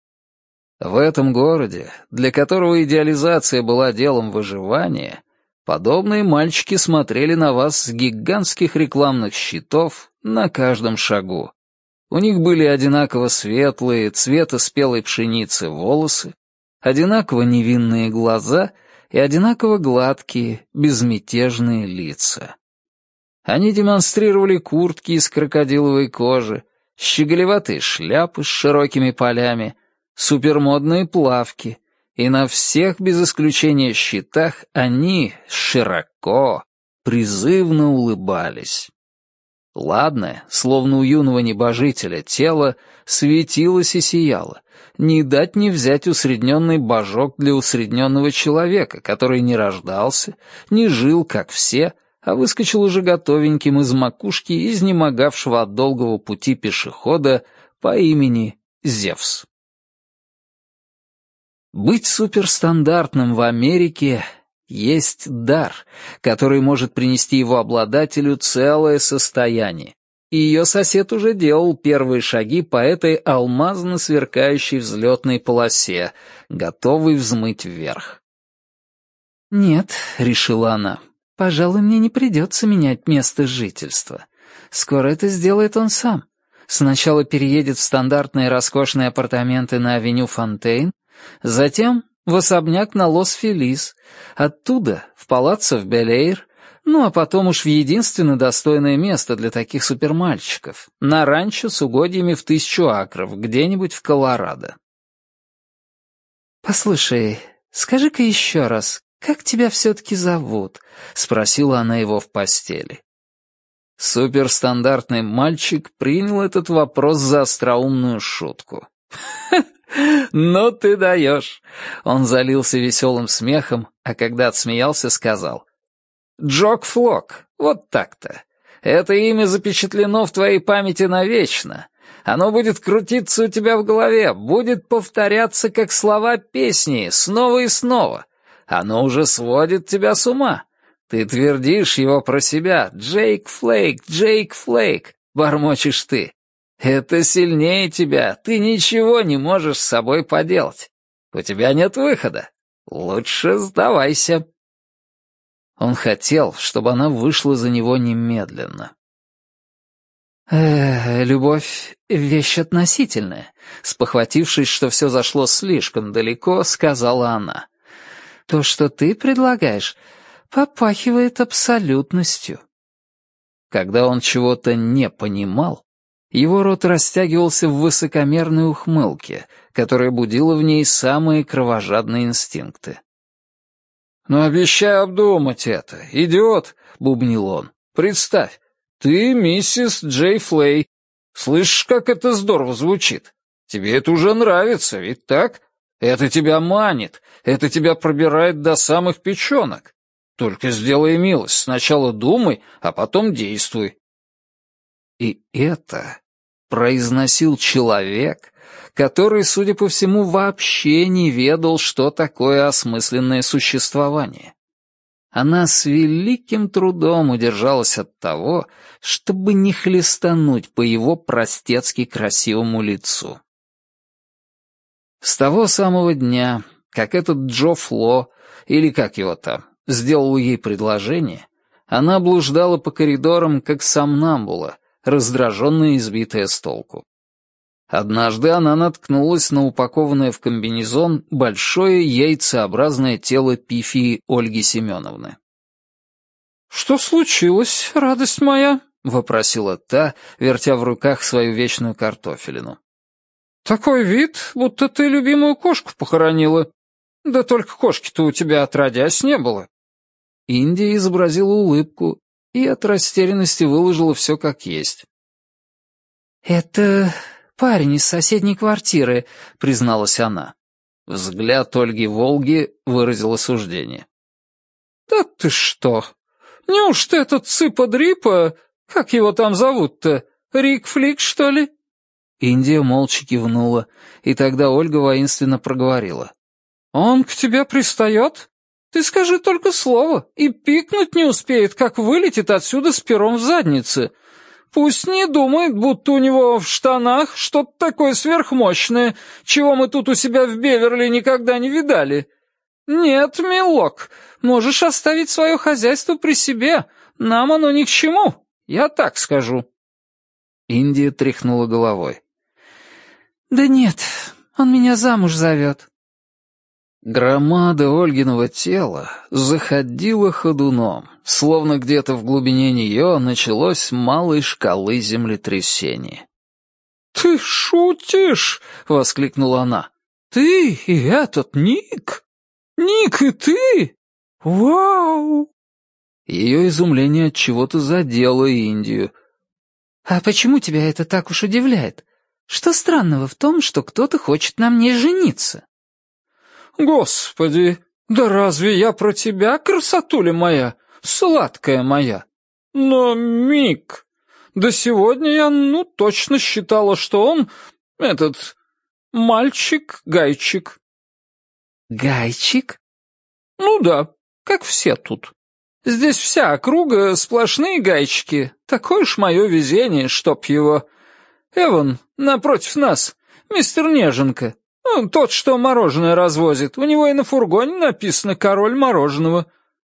В этом городе, для которого идеализация была делом выживания, подобные мальчики смотрели на вас с гигантских рекламных щитов на каждом шагу. У них были одинаково светлые, цвета спелой пшеницы волосы, одинаково невинные глаза — и одинаково гладкие, безмятежные лица. Они демонстрировали куртки из крокодиловой кожи, щеголеватые шляпы с широкими полями, супермодные плавки, и на всех без исключения щитах они широко, призывно улыбались. Ладное, словно у юного небожителя, тело светилось и сияло, не дать не взять усредненный божок для усредненного человека, который не рождался, не жил, как все, а выскочил уже готовеньким из макушки изнемогавшего от долгого пути пешехода по имени Зевс. Быть суперстандартным в Америке есть дар, который может принести его обладателю целое состояние, и ее сосед уже делал первые шаги по этой алмазно сверкающей взлетной полосе, готовый взмыть вверх. «Нет», — решила она, — «пожалуй, мне не придется менять место жительства. Скоро это сделает он сам. Сначала переедет в стандартные роскошные апартаменты на авеню Фонтейн, затем в особняк на Лос-Фелис, оттуда в палаццо в Белейр, ну а потом уж в единственно достойное место для таких супермальчиков — на ранчо с угодьями в тысячу акров, где-нибудь в Колорадо. «Послушай, скажи-ка еще раз, как тебя все-таки зовут?» — спросила она его в постели. Суперстандартный мальчик принял этот вопрос за остроумную шутку. «Ну ты даешь!» Он залился веселым смехом, а когда отсмеялся, сказал. Джок Флок, вот так-то. Это имя запечатлено в твоей памяти навечно, Оно будет крутиться у тебя в голове, будет повторяться, как слова песни, снова и снова. Оно уже сводит тебя с ума. Ты твердишь его про себя. «Джейк Флейк, Джейк Флейк», — бормочешь ты. Это сильнее тебя, ты ничего не можешь с собой поделать. У тебя нет выхода. Лучше сдавайся. Он хотел, чтобы она вышла за него немедленно. «Э, любовь — вещь относительная», — спохватившись, что все зашло слишком далеко, сказала она. «То, что ты предлагаешь, попахивает абсолютностью». Когда он чего-то не понимал, его рот растягивался в высокомерной ухмылке, которая будила в ней самые кровожадные инстинкты. «Но обещай обдумать это, идиот!» — бубнил он. «Представь, ты миссис Джей Флей. Слышишь, как это здорово звучит? Тебе это уже нравится, ведь так? Это тебя манит, это тебя пробирает до самых печенок. Только сделай милость, сначала думай, а потом действуй. И это произносил человек, который, судя по всему, вообще не ведал, что такое осмысленное существование. Она с великим трудом удержалась от того, чтобы не хлестануть по его простецки красивому лицу. С того самого дня, как этот Джо Фло, или как его там, сделал ей предложение, она блуждала по коридорам, как сомнамбула, раздраженная и избитая с толку. Однажды она наткнулась на упакованное в комбинезон большое яйцеобразное тело пифии Ольги Семеновны. «Что случилось, радость моя?» — вопросила та, вертя в руках свою вечную картофелину. «Такой вид, будто ты любимую кошку похоронила. Да только кошки-то у тебя отродясь не было». Индия изобразила улыбку и от растерянности выложила все как есть. «Это парень из соседней квартиры», — призналась она. Взгляд Ольги Волги выразил осуждение. «Да ты что? Неужто этот цыпа-дрипа, как его там зовут-то, Рик-флик, что ли?» Индия молча кивнула, и тогда Ольга воинственно проговорила. «Он к тебе пристает? Ты скажи только слово, и пикнуть не успеет, как вылетит отсюда с пером в заднице. Пусть не думает, будто у него в штанах что-то такое сверхмощное, чего мы тут у себя в Беверли никогда не видали. Нет, милок, можешь оставить свое хозяйство при себе, нам оно ни к чему, я так скажу». Индия тряхнула головой. «Да нет, он меня замуж зовет». Громада Ольгиного тела заходила ходуном, словно где-то в глубине нее началось малой шкалы землетрясения. «Ты шутишь!» — воскликнула она. «Ты и этот Ник? Ник и ты? Вау!» Ее изумление от чего-то задело Индию. «А почему тебя это так уж удивляет? Что странного в том, что кто-то хочет на мне жениться?» «Господи, да разве я про тебя, красотуля моя, сладкая моя? Но, Мик, да сегодня я, ну, точно считала, что он, этот, мальчик-гайчик». «Гайчик?» «Ну да, как все тут. Здесь вся округа сплошные гайчики. Такое ж мое везение, чтоб его. Эван, напротив нас, мистер Неженка, ну, тот, что мороженое развозит. У него и на фургоне написано «Король мороженого».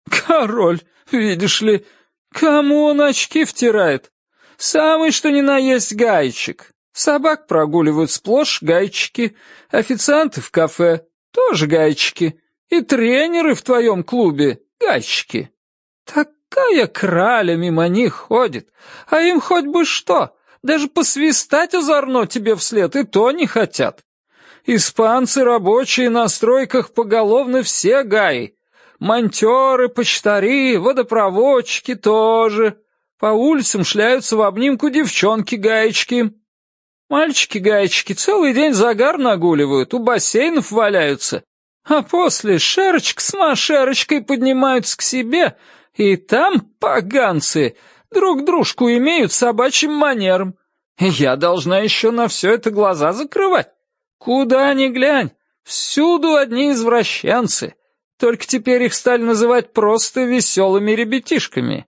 Король, видишь ли. Кому он очки втирает? Самый что ни на есть гайчик. Собак прогуливают сплошь гайчики. Официанты в кафе тоже гайчики. И тренеры в твоем клубе гайчики. Такая краля мимо них ходит. А им хоть бы что. Даже посвистать озорно тебе вслед и то не хотят. Испанцы рабочие на стройках поголовно все гаи. Монтеры, почтари, водопроводчики тоже. По улицам шляются в обнимку девчонки-гаечки. Мальчики-гаечки целый день загар нагуливают, у бассейнов валяются. А после шерочка с машерочкой поднимаются к себе, и там, поганцы, друг дружку имеют собачьим манером. Я должна еще на все это глаза закрывать? Куда ни глянь, всюду одни извращенцы. Только теперь их стали называть просто веселыми ребятишками.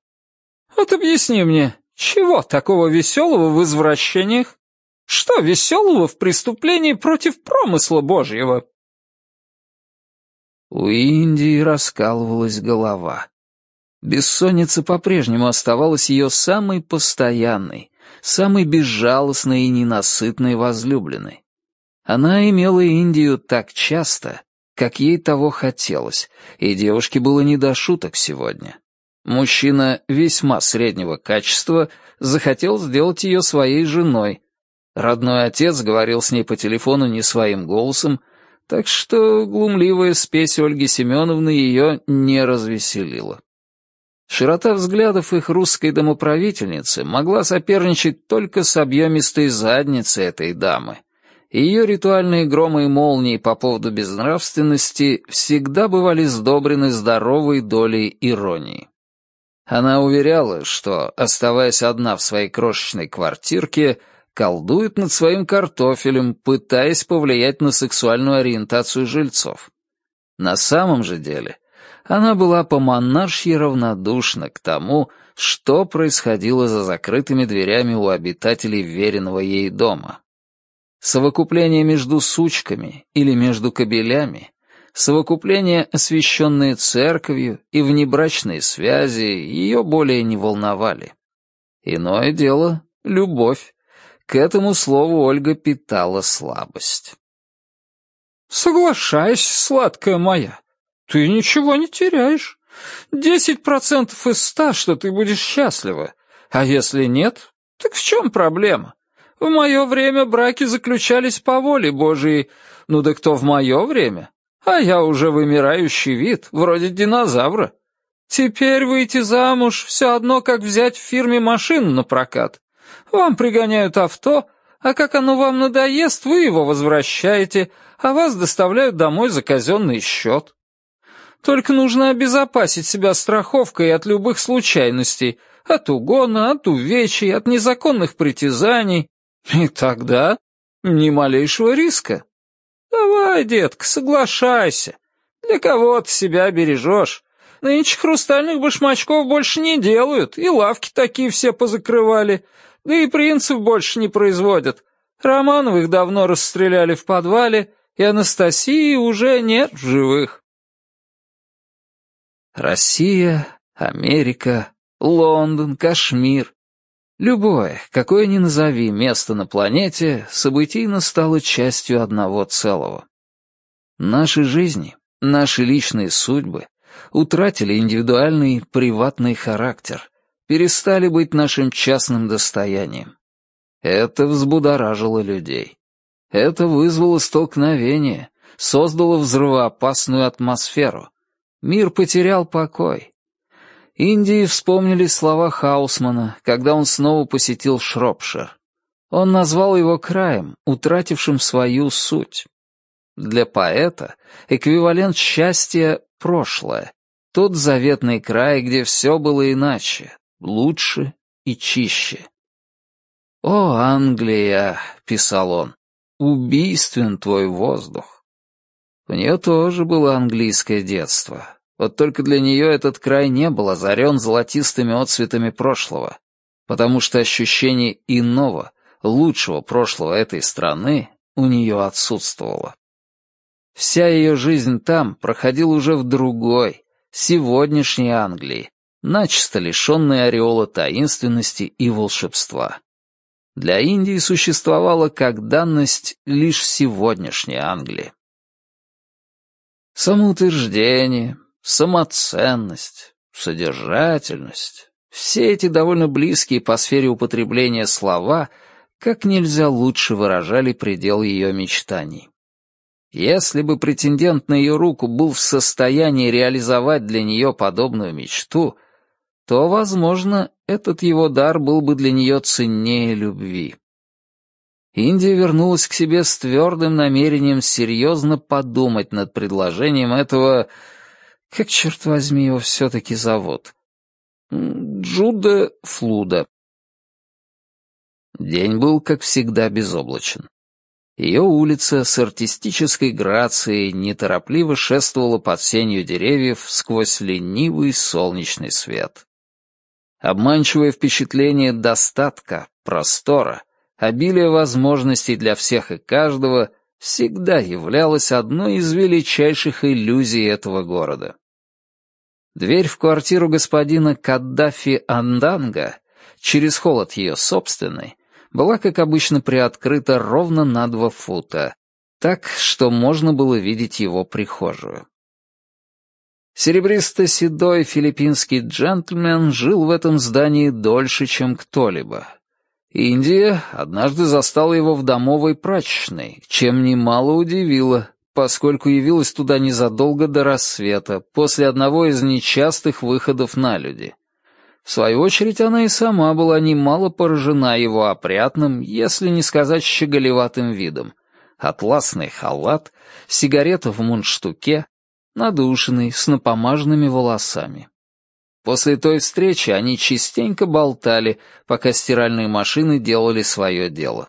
Вот объясни мне, чего такого веселого в извращениях? Что веселого в преступлении против промысла Божьего? У Индии раскалывалась голова. Бессонница по-прежнему оставалась ее самой постоянной, самой безжалостной и ненасытной возлюбленной. Она имела Индию так часто, как ей того хотелось, и девушке было не до шуток сегодня. Мужчина весьма среднего качества захотел сделать ее своей женой. Родной отец говорил с ней по телефону не своим голосом, так что глумливая спесь Ольги Семеновны ее не развеселила. Широта взглядов их русской домоправительницы могла соперничать только с объемистой задницей этой дамы. Ее ритуальные громы и молнии по поводу безнравственности всегда бывали сдобрены здоровой долей иронии. Она уверяла, что, оставаясь одна в своей крошечной квартирке, колдует над своим картофелем, пытаясь повлиять на сексуальную ориентацию жильцов. На самом же деле она была по-монаршьи равнодушна к тому, что происходило за закрытыми дверями у обитателей веренного ей дома. Совокупление между сучками или между кобелями, совокупление, освященные церковью, и внебрачные связи ее более не волновали. Иное дело — любовь, к этому слову Ольга питала слабость. «Соглашайся, сладкая моя. Ты ничего не теряешь. Десять процентов из ста, что ты будешь счастлива. А если нет, так в чем проблема? В мое время браки заключались по воле Божией. Ну да кто в мое время? А я уже вымирающий вид, вроде динозавра. Теперь выйти замуж все одно, как взять в фирме машину на прокат. Вам пригоняют авто, а как оно вам надоест, вы его возвращаете, а вас доставляют домой за казенный счет. Только нужно обезопасить себя страховкой от любых случайностей, от угона, от увечий, от незаконных притязаний. И тогда ни малейшего риска. Давай, детка, соглашайся. Для кого ты себя бережешь? Нынче хрустальных башмачков больше не делают, и лавки такие все позакрывали. Да и принцев больше не производят. Романовых давно расстреляли в подвале, и Анастасии уже нет в живых. Россия, Америка, Лондон, Кашмир. Любое, какое ни назови место на планете, событийно стало частью одного целого. Наши жизни, наши личные судьбы утратили индивидуальный приватный характер, перестали быть нашим частным достоянием. Это взбудоражило людей. Это вызвало столкновение, создало взрывоопасную атмосферу. Мир потерял покой. Индии вспомнили слова Хаусмана, когда он снова посетил Шропшир. Он назвал его краем, утратившим свою суть. Для поэта эквивалент счастья — прошлое, тот заветный край, где все было иначе, лучше и чище. «О, Англия!» — писал он. «Убийствен твой воздух». У нее тоже было английское детство. Вот только для нее этот край не был озарен золотистыми отцветами прошлого, потому что ощущение иного, лучшего прошлого этой страны у нее отсутствовало. Вся ее жизнь там проходила уже в другой, сегодняшней Англии, начисто лишенной ореола таинственности и волшебства. Для Индии существовала как данность лишь сегодняшняя Англия. Самоутверждение, самоценность, содержательность — все эти довольно близкие по сфере употребления слова как нельзя лучше выражали предел ее мечтаний. Если бы претендент на ее руку был в состоянии реализовать для нее подобную мечту — то, возможно, этот его дар был бы для нее ценнее любви. Индия вернулась к себе с твердым намерением серьезно подумать над предложением этого... Как, черт возьми, его все-таки зовут? Джуда Флуда. День был, как всегда, безоблачен. Ее улица с артистической грацией неторопливо шествовала под сенью деревьев сквозь ленивый солнечный свет. Обманчивое впечатление достатка, простора, обилия возможностей для всех и каждого всегда являлось одной из величайших иллюзий этого города. Дверь в квартиру господина Каддафи Анданга, через холод ее собственной, была, как обычно, приоткрыта ровно на два фута, так, что можно было видеть его прихожую. Серебристо-седой филиппинский джентльмен жил в этом здании дольше, чем кто-либо. Индия однажды застала его в домовой прачечной, чем немало удивило, поскольку явилась туда незадолго до рассвета, после одного из нечастых выходов на люди. В свою очередь, она и сама была немало поражена его опрятным, если не сказать щеголеватым видом. Атласный халат, сигарета в мундштуке, надушенный, с напомаженными волосами. После той встречи они частенько болтали, пока стиральные машины делали свое дело.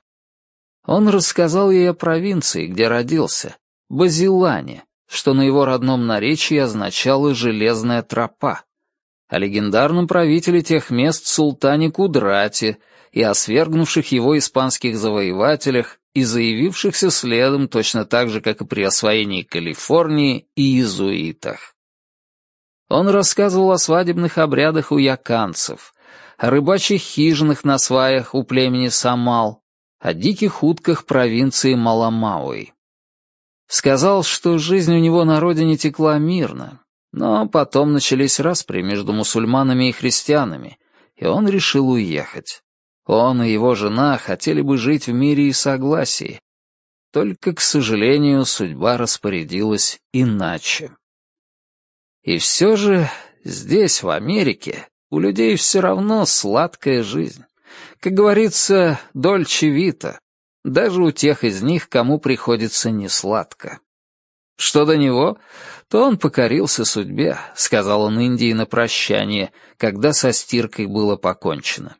Он рассказал ей о провинции, где родился, Базилане, что на его родном наречии означало «железная тропа» о легендарном правителе тех мест султане Кудрате и о свергнувших его испанских завоевателях и заявившихся следом точно так же, как и при освоении Калифорнии и иезуитах. Он рассказывал о свадебных обрядах у яканцев, о рыбачьих хижинах на сваях у племени Самал, о диких утках провинции Маламауи. Сказал, что жизнь у него на родине текла мирно, но потом начались распри между мусульманами и христианами, и он решил уехать. Он и его жена хотели бы жить в мире и согласии. Только, к сожалению, судьба распорядилась иначе. И все же здесь, в Америке, у людей все равно сладкая жизнь. Как говорится, дольче вита, даже у тех из них, кому приходится несладко. Что до него, то он покорился судьбе, сказал он Индии на прощание, когда со стиркой было покончено.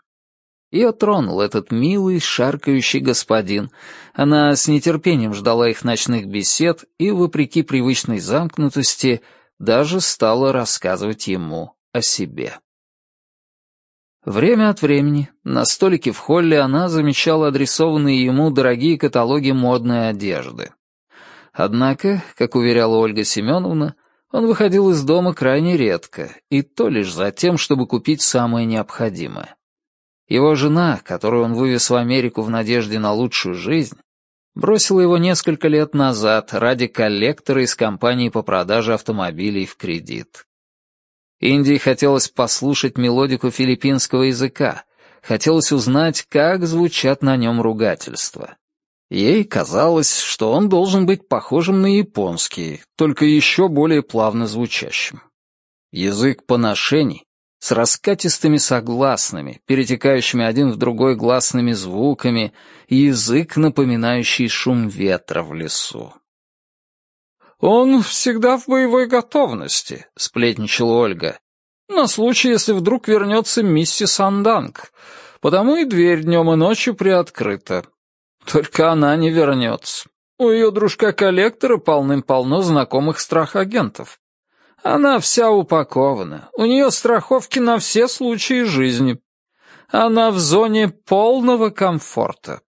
Ее тронул этот милый, шаркающий господин. Она с нетерпением ждала их ночных бесед и, вопреки привычной замкнутости, даже стала рассказывать ему о себе. Время от времени на столике в холле она замечала адресованные ему дорогие каталоги модной одежды. Однако, как уверяла Ольга Семеновна, он выходил из дома крайне редко, и то лишь за тем, чтобы купить самое необходимое. Его жена, которую он вывез в Америку в надежде на лучшую жизнь, бросила его несколько лет назад ради коллектора из компании по продаже автомобилей в кредит. Индии хотелось послушать мелодику филиппинского языка, хотелось узнать, как звучат на нем ругательства. Ей казалось, что он должен быть похожим на японский, только еще более плавно звучащим. Язык поношений, с раскатистыми согласными, перетекающими один в другой гласными звуками, язык, напоминающий шум ветра в лесу. «Он всегда в боевой готовности», — сплетничала Ольга. «На случай, если вдруг вернется миссис Анданг. Потому и дверь днем и ночью приоткрыта. Только она не вернется. У ее дружка-коллектора полным-полно знакомых страхагентов. Она вся упакована, у нее страховки на все случаи жизни. Она в зоне полного комфорта.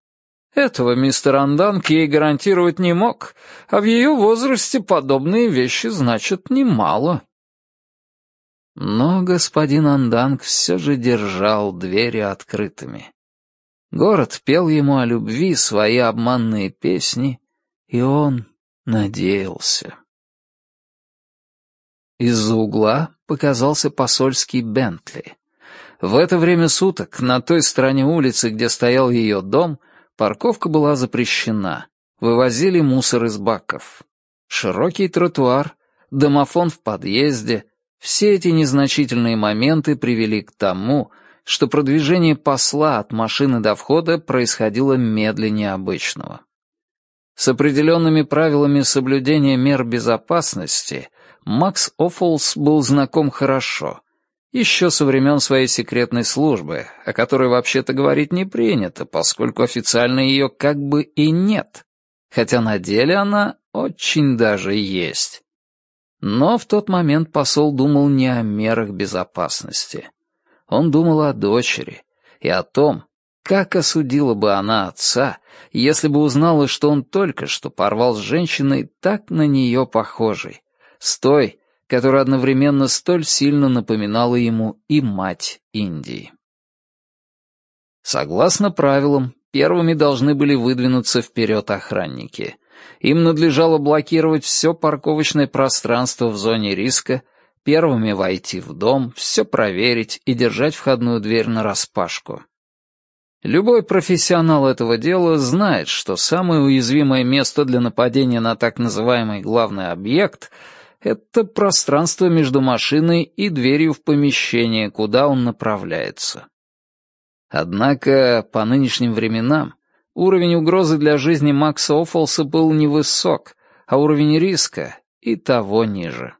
Этого мистер Анданг ей гарантировать не мог, а в ее возрасте подобные вещи значат немало. Но господин Анданг все же держал двери открытыми. Город пел ему о любви свои обманные песни, и он надеялся. Из-за угла показался посольский Бентли. В это время суток на той стороне улицы, где стоял ее дом, парковка была запрещена. Вывозили мусор из баков. Широкий тротуар, домофон в подъезде — все эти незначительные моменты привели к тому, что продвижение посла от машины до входа происходило медленнее обычного. С определенными правилами соблюдения мер безопасности Макс Оффолс был знаком хорошо, Еще со времен своей секретной службы, о которой вообще-то говорить не принято, поскольку официально ее как бы и нет, хотя на деле она очень даже есть. Но в тот момент посол думал не о мерах безопасности. Он думал о дочери и о том, как осудила бы она отца, если бы узнала, что он только что порвал с женщиной так на нее похожей, с той, которая одновременно столь сильно напоминала ему и мать Индии. Согласно правилам, первыми должны были выдвинуться вперед охранники. Им надлежало блокировать все парковочное пространство в зоне риска, первыми войти в дом, все проверить и держать входную дверь нараспашку. Любой профессионал этого дела знает, что самое уязвимое место для нападения на так называемый главный объект — это пространство между машиной и дверью в помещение, куда он направляется. Однако по нынешним временам уровень угрозы для жизни Макса Оффолса был невысок, а уровень риска и того ниже.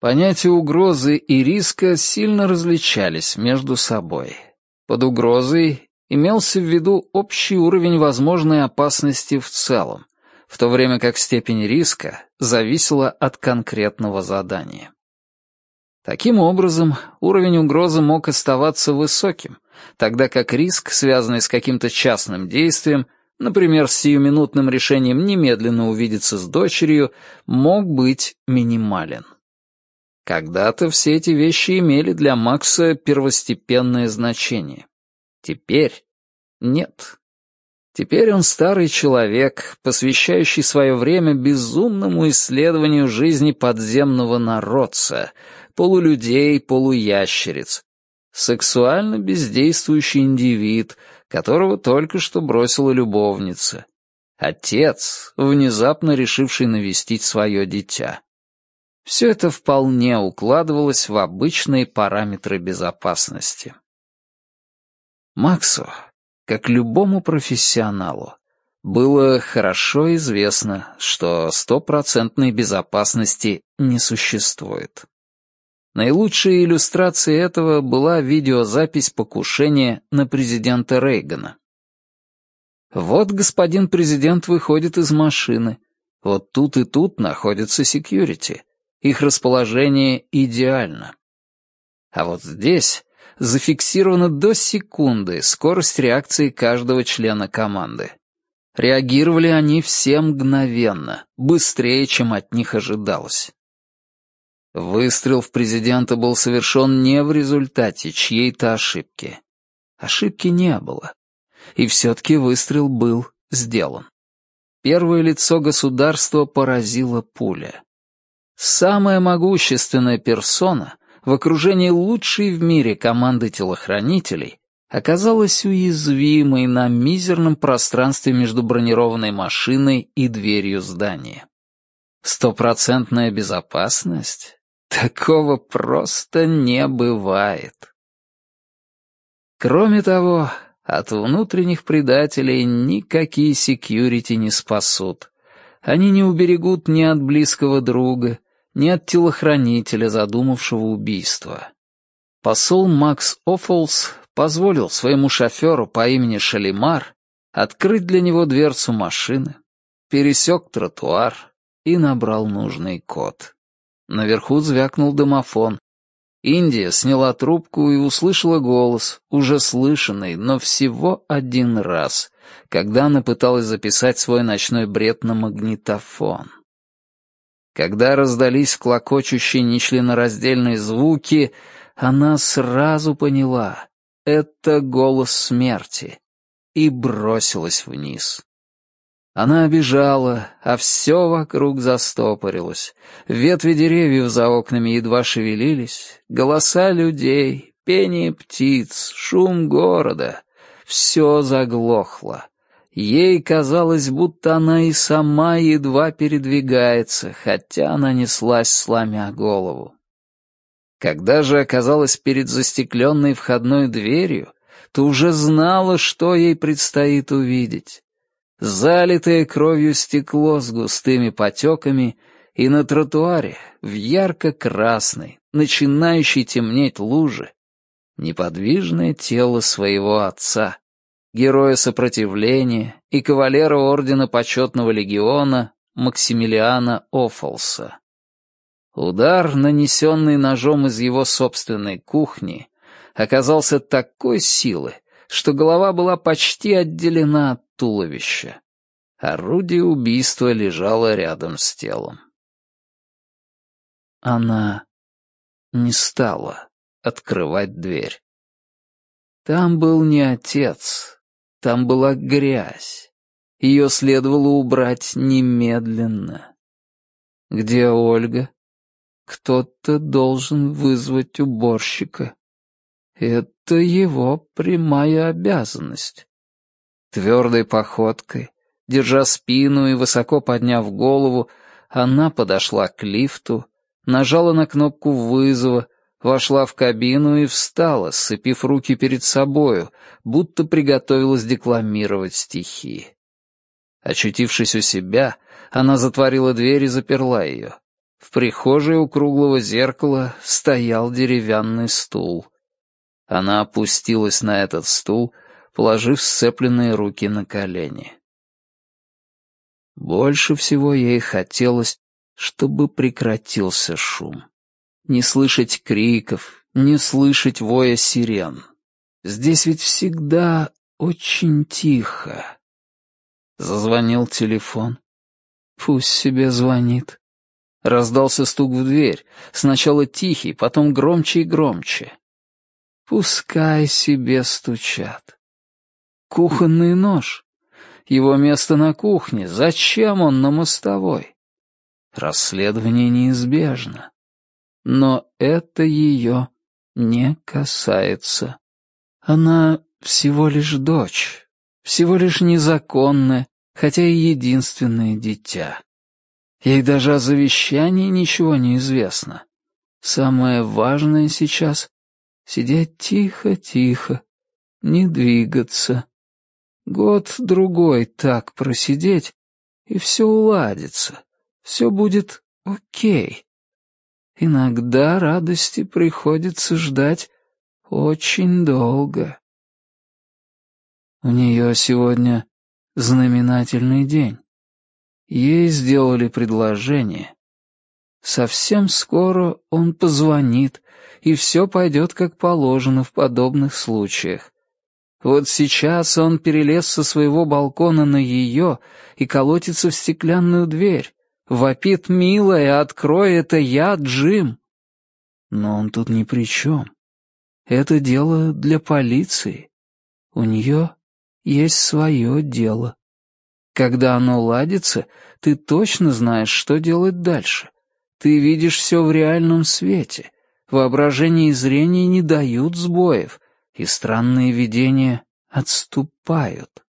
Понятия угрозы и риска сильно различались между собой. Под угрозой имелся в виду общий уровень возможной опасности в целом, в то время как степень риска зависела от конкретного задания. Таким образом, уровень угрозы мог оставаться высоким, тогда как риск, связанный с каким-то частным действием, например, с сиюминутным решением немедленно увидеться с дочерью, мог быть минимален. Когда-то все эти вещи имели для Макса первостепенное значение. Теперь нет. Теперь он старый человек, посвящающий свое время безумному исследованию жизни подземного народца, полулюдей, полуящериц. Сексуально бездействующий индивид, которого только что бросила любовница. Отец, внезапно решивший навестить свое дитя. Все это вполне укладывалось в обычные параметры безопасности. Максу, как любому профессионалу, было хорошо известно, что стопроцентной безопасности не существует. Наилучшей иллюстрацией этого была видеозапись покушения на президента Рейгана. Вот господин президент выходит из машины. Вот тут и тут находится секьюрити. Их расположение идеально. А вот здесь зафиксирована до секунды скорость реакции каждого члена команды. Реагировали они все мгновенно, быстрее, чем от них ожидалось. Выстрел в президента был совершен не в результате чьей-то ошибки. Ошибки не было. И все-таки выстрел был сделан. Первое лицо государства поразила пуля. Самая могущественная персона в окружении лучшей в мире команды телохранителей оказалась уязвимой на мизерном пространстве между бронированной машиной и дверью здания. Стопроцентная безопасность? Такого просто не бывает. Кроме того, от внутренних предателей никакие секьюрити не спасут. Они не уберегут ни от близкого друга, ни от телохранителя, задумавшего убийство. Посол Макс Оффолс позволил своему шоферу по имени Шалимар открыть для него дверцу машины, пересек тротуар и набрал нужный код. Наверху звякнул домофон. Индия сняла трубку и услышала голос, уже слышанный, но всего один раз, когда она пыталась записать свой ночной бред на магнитофон. Когда раздались клокочущие нечленораздельные звуки, она сразу поняла — это голос смерти, и бросилась вниз. Она обижала, а все вокруг застопорилось. Ветви деревьев за окнами едва шевелились, голоса людей, пение птиц, шум города — все заглохло. Ей казалось, будто она и сама едва передвигается, хотя она неслась, сломя голову. Когда же оказалась перед застекленной входной дверью, то уже знала, что ей предстоит увидеть. Залитое кровью стекло с густыми потеками и на тротуаре в ярко-красной, начинающей темнеть лужи, неподвижное тело своего отца, героя сопротивления и кавалера Ордена Почетного Легиона Максимилиана Оффолса. Удар, нанесенный ножом из его собственной кухни, оказался такой силы, что голова была почти отделена от туловища. Орудие убийства лежало рядом с телом. Она не стала открывать дверь. Там был не отец, там была грязь. Ее следовало убрать немедленно. Где Ольга? Кто-то должен вызвать уборщика. Это его прямая обязанность. Твердой походкой, держа спину и высоко подняв голову, она подошла к лифту, нажала на кнопку вызова, вошла в кабину и встала, сцепив руки перед собою, будто приготовилась декламировать стихи. Очутившись у себя, она затворила дверь и заперла ее. В прихожей у круглого зеркала стоял деревянный стул. Она опустилась на этот стул, положив сцепленные руки на колени. Больше всего ей хотелось, чтобы прекратился шум. Не слышать криков, не слышать воя сирен. Здесь ведь всегда очень тихо. Зазвонил телефон. Пусть себе звонит. Раздался стук в дверь, сначала тихий, потом громче и громче. Пускай себе стучат. Кухонный нож. Его место на кухне. Зачем он на мостовой? Расследование неизбежно. Но это ее не касается. Она всего лишь дочь, всего лишь незаконная, хотя и единственное дитя. Ей даже о завещании ничего не известно. Самое важное сейчас — сидеть тихо-тихо, не двигаться. Год-другой так просидеть, и все уладится, все будет окей. Иногда радости приходится ждать очень долго. У нее сегодня знаменательный день. Ей сделали предложение. Совсем скоро он позвонит, и все пойдет как положено в подобных случаях. Вот сейчас он перелез со своего балкона на ее и колотится в стеклянную дверь. Вопит, милая, открой, это я, Джим. Но он тут ни при чем. Это дело для полиции. У нее есть свое дело. Когда оно ладится, ты точно знаешь, что делать дальше. Ты видишь все в реальном свете. Воображение и зрение не дают сбоев, и странные видения отступают.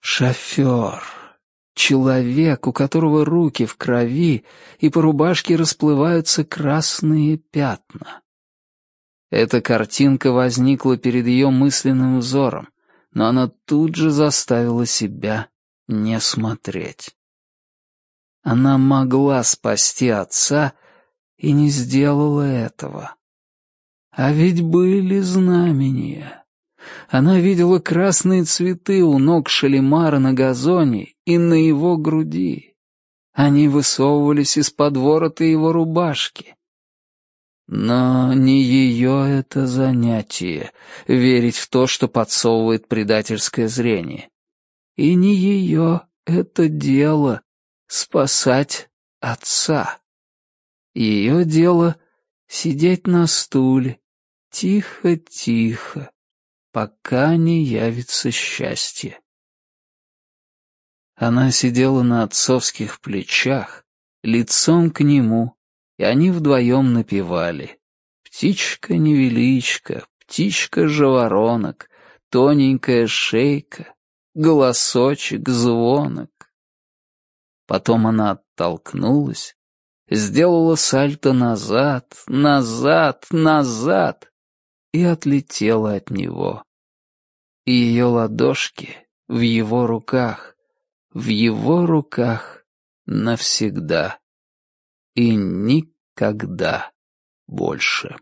Шофер. Человек, у которого руки в крови, и по рубашке расплываются красные пятна. Эта картинка возникла перед ее мысленным взором, но она тут же заставила себя не смотреть. Она могла спасти отца и не сделала этого. А ведь были знамения. Она видела красные цветы у ног Шалимара на газоне и на его груди. Они высовывались из-под ворота его рубашки. Но не ее это занятие — верить в то, что подсовывает предательское зрение. И не ее это дело — спасать отца. Ее дело — сидеть на стуле, тихо-тихо, пока не явится счастье. Она сидела на отцовских плечах, лицом к нему, и они вдвоем напевали. «Птичка-невеличка, птичка-жаворонок, тоненькая шейка, голосочек, звонок. Потом она оттолкнулась, сделала сальто назад, назад, назад и отлетела от него. И ее ладошки в его руках, в его руках навсегда и никогда больше.